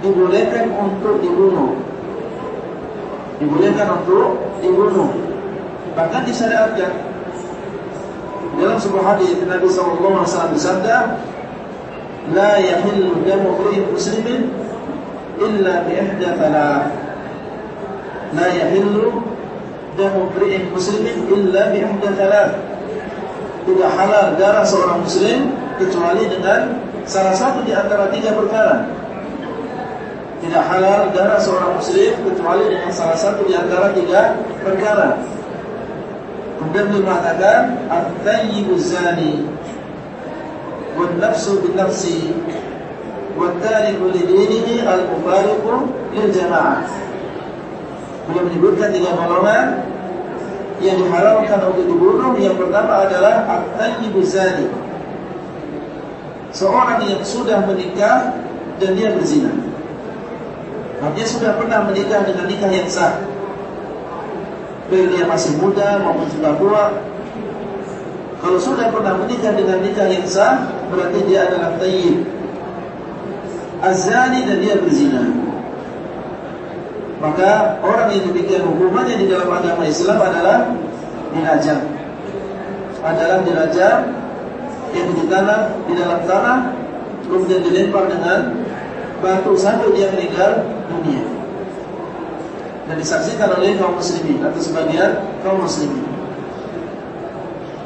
dibolehkan untuk dibunuh dibolehkan untuk dibunuh. Bahkan disyariatkan dalam sebuah hadis Nabi sallallahu alaihi wasallam bersabda, "La yahillu damu muslimin illa bi ihda thalath." La yahillu damu muslimin illa bi ihda thalath. Tidak halal darah seorang muslim kecuali dengan salah satu di antara tiga perkara. Tidak halal darah seorang muslim kecuali dengan salah satu di antara tiga perkara. Kemudian beliau mengatakan, "At-tayyibu zani wan nafsu bin nafsi wa tariku li dinihi al-mufariqu lil jamaah." Beliau menyebutkan tiga golongan yang dihalalkan untuk dibunuh. Yang pertama adalah at-tayyibu zani. Seorang yang sudah menikah dan dia berzina. Dia sudah pernah menikah dengan nikah yang sah Baik dia masih muda maupun sudah tua Kalau sudah pernah menikah dengan nikah yang sah Berarti dia adalah tayyib Azani dan dia berzina Maka orang yang demikian hukumannya di dalam agama Islam adalah Dirajam Adalah dirajam Yang ditanam di dalam tanah Kemudian dilempar dengan batu sampai dia meninggal dunia dan disaksikan oleh kaum muslimin atau sebagian kaum muslimin.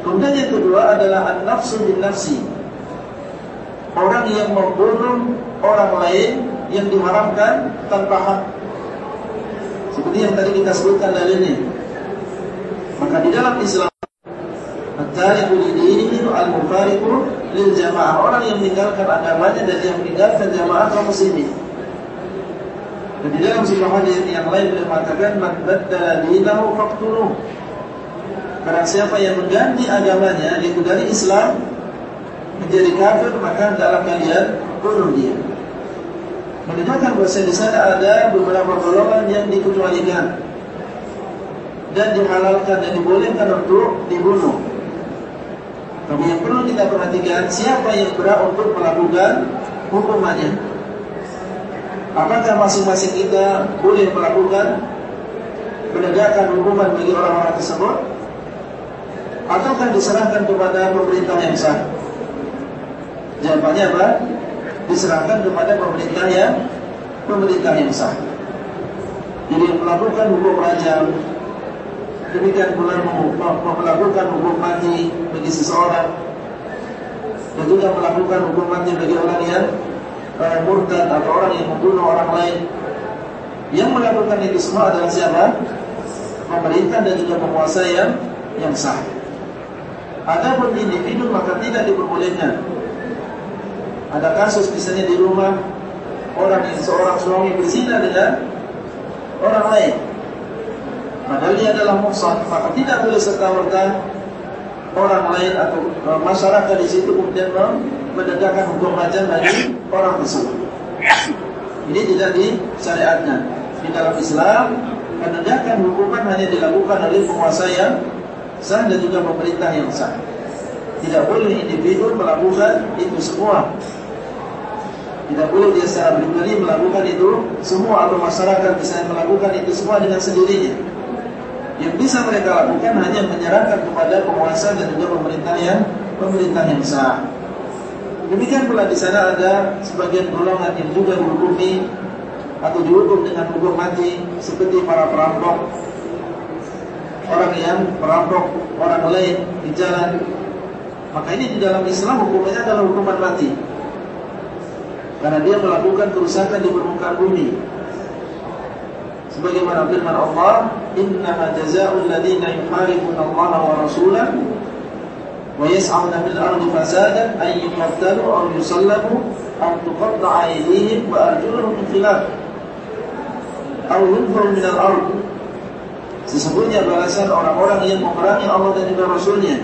Kemudian yang kedua adalah an-nafsu bin nafsi. Orang yang membunuh orang lain yang diharamkan tanpa hak. Seperti yang tadi kita sebutkan dalilnya. Maka di dalam Islam At-tariqu lidinihi al-mufariqu lil jamaah. Orang yang meninggalkan agamanya dan yang meninggalkan jamaah kaum muslimin. Dan di dalam sebuah hadis yang lain beliau mengatakan man baddala dinahu faqtuluh. Barang siapa yang mengganti agamanya yaitu dari Islam menjadi kafir maka hendaklah kalian bunuh dia. Menunjukkan bahwa di sana ada beberapa golongan yang dikecualikan dan dihalalkan dan dibolehkan untuk dibunuh. Tapi yang perlu kita perhatikan siapa yang berhak untuk melakukan hukumannya. Apakah masing-masing kita boleh melakukan menegakkan hukuman bagi orang-orang tersebut? Ataukah diserahkan kepada pemerintah yang sah? Jawabannya apa? Diserahkan kepada pemerintah yang pemerintah yang sah. Jadi yang melakukan hukum rajam demikian pula melakukan hukum mati bagi seseorang dan juga melakukan hukum mati bagi orang yang uh, murtad atau orang yang membunuh orang lain. Yang melakukan itu semua adalah siapa? Pemerintah dan juga penguasa yang yang sah. Adapun individu maka tidak diperbolehkan. Ada kasus misalnya di rumah orang yang seorang suami berzina dengan orang lain Padahal dia adalah muhsan, maka tidak boleh serta-merta orang lain atau e, masyarakat di situ kemudian menegakkan hukum rajam bagi orang tersebut. Ini tidak disyariatkan. Di dalam Islam, penegakan hukuman hanya dilakukan oleh penguasa yang sah dan juga pemerintah yang sah. Tidak boleh individu melakukan itu semua. Tidak boleh dia secara pribadi melakukan itu semua atau masyarakat bisa melakukan itu semua dengan sendirinya. Yang bisa mereka lakukan hanya menyerahkan kepada penguasa dan juga pemerintah yang pemerintah yang sah. Demikian pula di sana ada sebagian golongan yang juga dihukumi atau dihukum dengan hukum mati seperti para perampok, orang yang perampok orang lain di jalan. Maka ini di dalam Islam hukumnya adalah hukuman mati. Karena dia melakukan kerusakan di permukaan bumi. Sebagaimana firman Allah innama jazaa'ul ladzina yuharibuna Allah wa rasulahu wa yas'auna fil ardi fasadan ay yuqtalu aw yusallabu aw tuqatta'a aydihim wa arjuluhum min khilaf aw yunfaru min al-ard. Sesungguhnya balasan orang-orang yang memerangi Allah dan juga Rasulnya.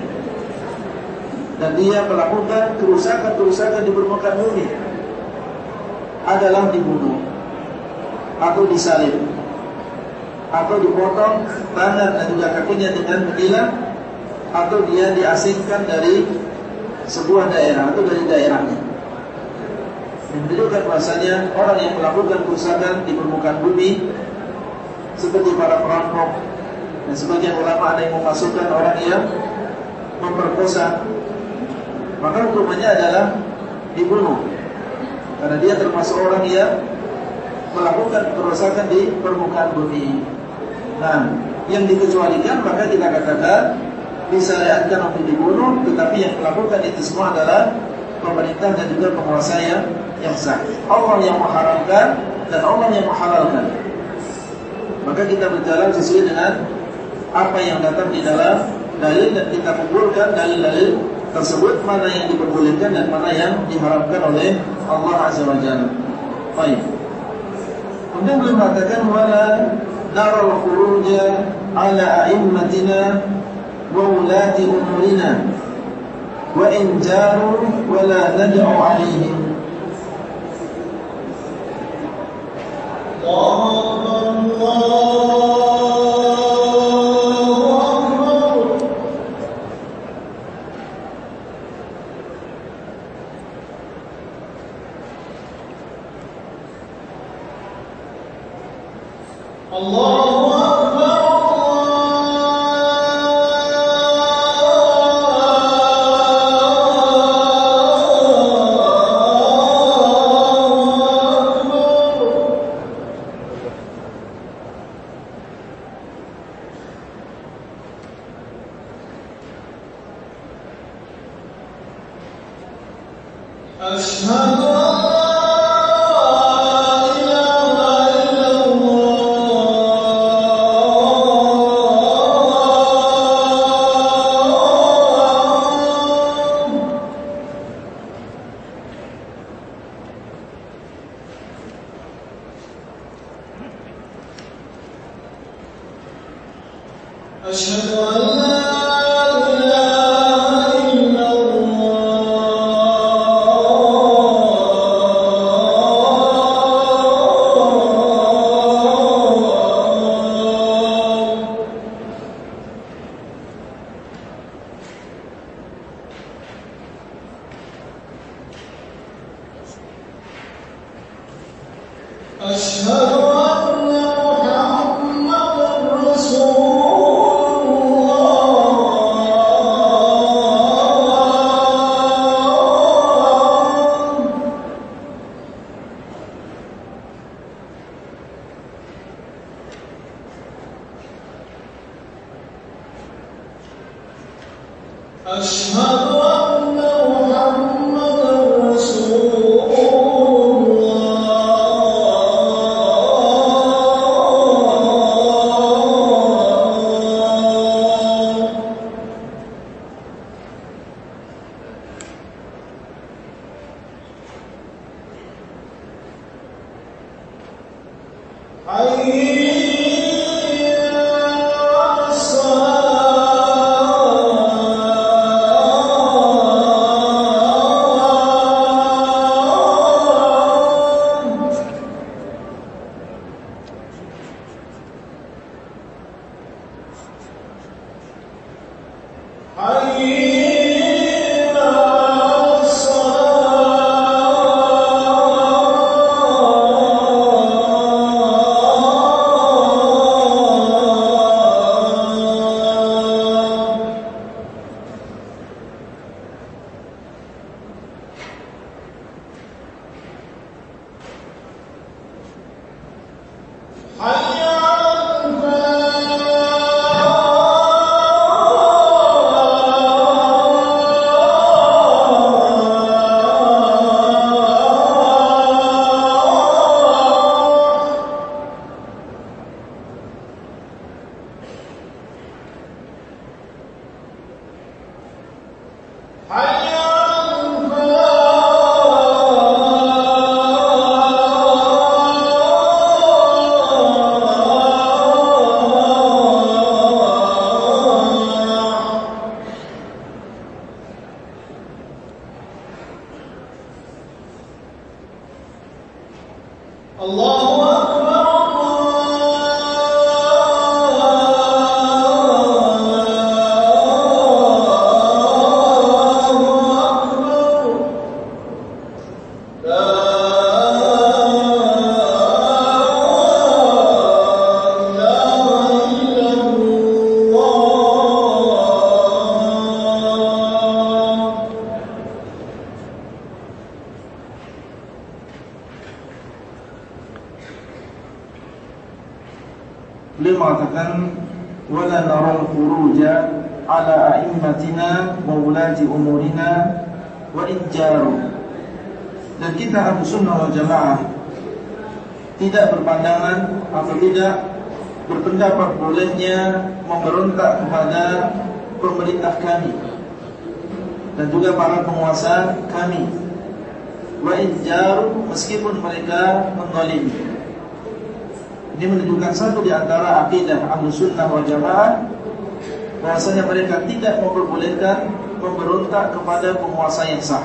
Dan dia melakukan kerusakan-kerusakan di permukaan bumi adalah dibunuh. Atau disalib. Atau dipotong tangan dan juga kakinya dengan menjilat atau dia diasingkan dari sebuah daerah atau dari daerahnya. Menunjukkan bahasanya orang yang melakukan kerusakan di permukaan bumi seperti para perampok dan sebagian ulama ada yang memasukkan orang yang memperkosa. Maka hukumannya adalah dibunuh karena dia termasuk orang yang melakukan kerusakan di permukaan bumi. Nah, yang dikecualikan maka kita katakan disyariatkan untuk dibunuh, tetapi yang melakukan itu semua adalah pemerintah dan juga penguasa yang yang sah. Allah yang mengharamkan dan Allah yang menghalalkan. Maka kita berjalan sesuai dengan apa yang datang di dalam dalil dan kita kumpulkan dalil-dalil tersebut mana yang diperbolehkan dan mana yang diharamkan oleh Allah Azza wa Jalla. Baik. Kemudian beliau mengatakan wala naral khuruja ala a'immatina wa ulati umurina wa in jaru wala nad'u alaihim. Allah Allah wa ulati umurina wa injaru. Dan kita ahlu sunnah wal jamaah tidak berpandangan atau tidak berpendapat bolehnya memberontak kepada pemerintah kami dan juga para penguasa kami. Wa injaru meskipun mereka menzalimi ini menunjukkan satu di antara akidah ahlu sunnah wal jamaah bahwasanya mereka tidak memperbolehkan memberontak kepada penguasa yang sah.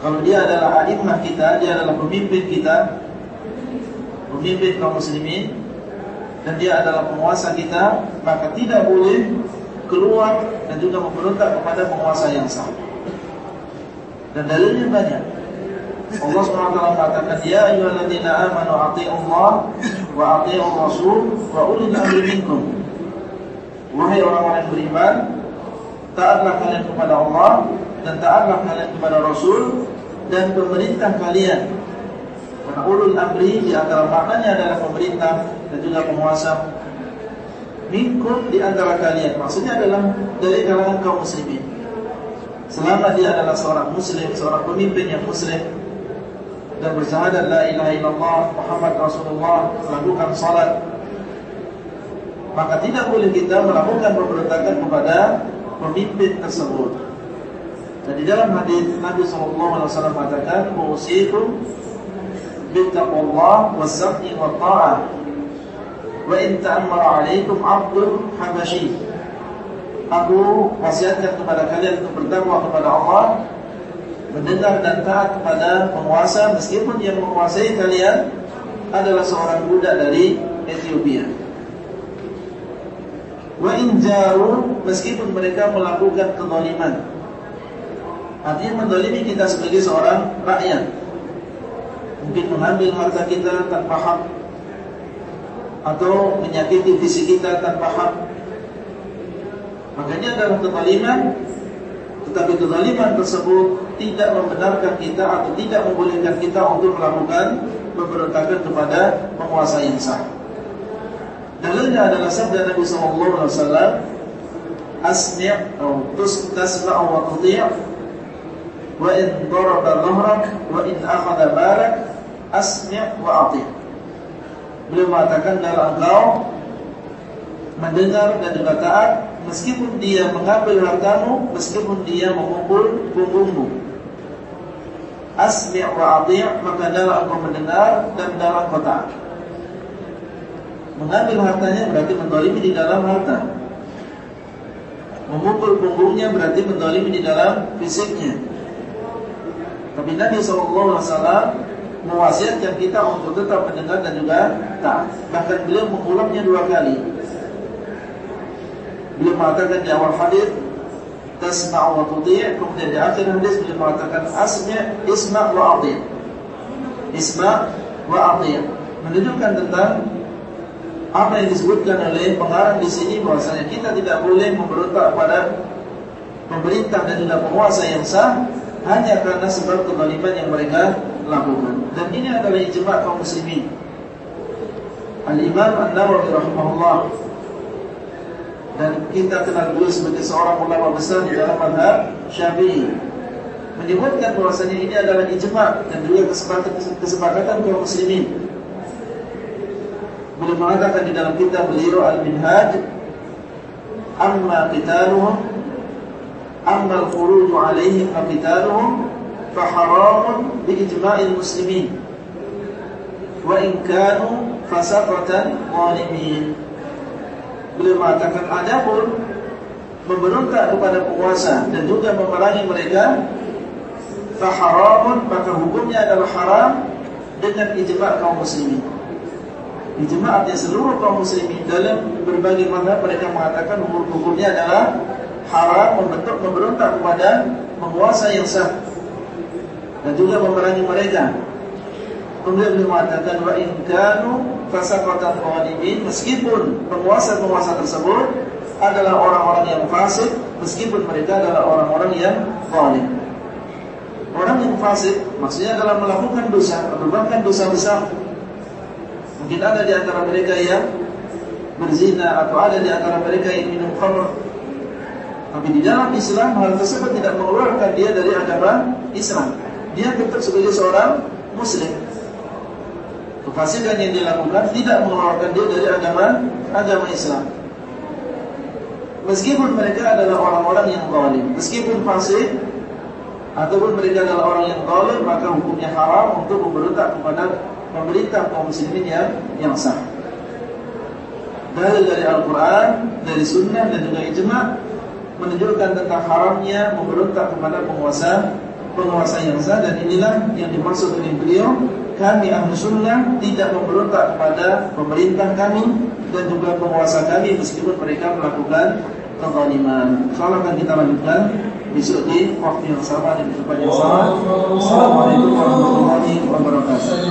Kalau dia adalah alimah kita, dia adalah pemimpin kita, pemimpin kaum muslimin, dan dia adalah penguasa kita, maka tidak boleh keluar dan juga memberontak kepada penguasa yang sah. Dan dalilnya banyak. Allah SWT mengatakan, Ya ayyuhalladzina amanu ati'ullah wa ati'ur rasul wa ulil amri minkum. Wahai orang-orang beriman Taatlah kalian kepada Allah Dan taatlah kalian kepada Rasul Dan pemerintah kalian. Karena ulul amri Di antara maknanya adalah pemerintah Dan juga penguasa. Minkum di antara kalian. Maksudnya adalah dari kalangan kaum muslimin. Selama dia adalah seorang muslim Seorang pemimpin yang muslim Dan bersahadat La ilaha illallah Muhammad Rasulullah Melakukan salat maka tidak boleh kita melakukan pemberontakan kepada pemimpin tersebut. Dan di dalam hadis Nabi SAW mengatakan, "Usikum bittaqullah was-sam'i wat-tha'ah." Wa in ta'ammara 'alaikum 'abdun habashi. Aku wasiatkan kepada kalian untuk bertakwa kepada Allah, mendengar dan taat kepada penguasa meskipun yang menguasai kalian adalah seorang budak dari Ethiopia wa in jaru meskipun mereka melakukan kezaliman. Artinya mendolimi kita sebagai seorang rakyat. Mungkin mengambil harta kita tanpa hak atau menyakiti fisik kita tanpa hak. Makanya adalah kezaliman tetapi kezaliman tersebut tidak membenarkan kita atau tidak membolehkan kita untuk melakukan pemberontakan kepada penguasa yang sah. Dalilnya adalah sabda Nabi sallallahu alaihi wasallam asmi' atau tasma' wa tuti' wa in daraba dhahrak wa in akhadha balak asmi' wa ati'. Beliau mengatakan dalam engkau mendengar dan juga taat meskipun dia mengambil hartamu, meskipun dia memukul punggungmu. Asmi' wa ati' maka dalam engkau mendengar dan dalam engkau taat. Mengambil hartanya berarti mendolimi di dalam harta. Memukul punggungnya berarti mendolimi di dalam fisiknya. Tapi Nabi SAW Mewasiatkan kita untuk tetap mendengar dan juga taat. Bahkan beliau mengulangnya dua kali. Beliau mengatakan di awal hadis Tasma' wa tuti' Kemudian di akhir hadis beliau mengatakan Asmi' isma' wa ati' Isma' wa ati' Menunjukkan tentang apa yang disebutkan oleh pengarang di sini bahwasanya kita tidak boleh memberontak pada pemerintah dan juga penguasa yang sah hanya karena sebab kezaliman yang mereka lakukan. Dan ini adalah ijma' kaum muslimin. Al-Imam An-Nawawi rahimahullah dan kita kenal beliau sebagai seorang ulama besar di dalam mazhab Syafi'i menyebutkan bahwasanya ini adalah ijma' dan juga kesepakatan kesepakatan kaum muslimin Beliau mengatakan di dalam kitab beliau Al-Minhaj Amma qitaluhum Amma al-khuruju alaihim fa qitaluhum Faharamun biijma'il muslimin. Wa in kanu fasaqatan walimin Beliau mengatakan adapun Memberontak kepada penguasa Dan juga memerangi mereka Faharamun Maka hukumnya adalah haram Dengan ijma' kaum muslimin Ijma artinya seluruh kaum muslimin dalam berbagai mazhab mereka mengatakan hukum-hukumnya adalah haram membentuk memberontak kepada penguasa yang sah dan juga memerangi mereka. Kemudian beliau mengatakan wa in kanu fasaqatan qalimin meskipun penguasa-penguasa tersebut adalah orang-orang yang fasik meskipun mereka adalah orang-orang yang zalim. Orang yang fasik maksudnya adalah melakukan dosa bahkan dosa besar Mungkin ada di antara mereka yang berzina atau ada di antara mereka yang minum khamr. Tapi di dalam Islam hal tersebut tidak mengeluarkan dia dari agama Islam. Dia tetap sebagai seorang muslim. Kefasikan yang dilakukan tidak mengeluarkan dia dari agama agama Islam. Meskipun mereka adalah orang-orang yang zalim, meskipun fasik ataupun mereka adalah orang yang zalim, maka hukumnya haram untuk memberontak kepada pemerintah kaum muslimin yang yang sah. Dalil dari Al-Quran, dari Sunnah dan juga ijma menunjukkan tentang haramnya memberontak kepada penguasa penguasa yang sah dan inilah yang dimaksud oleh beliau kami ahlu sunnah tidak memberontak kepada pemerintah kami dan juga penguasa kami meskipun mereka melakukan kezaliman. Insyaallah akan kita lanjutkan besok di waktu yang sama di tempat yang sama. Assalamualaikum warahmatullahi wabarakatuh.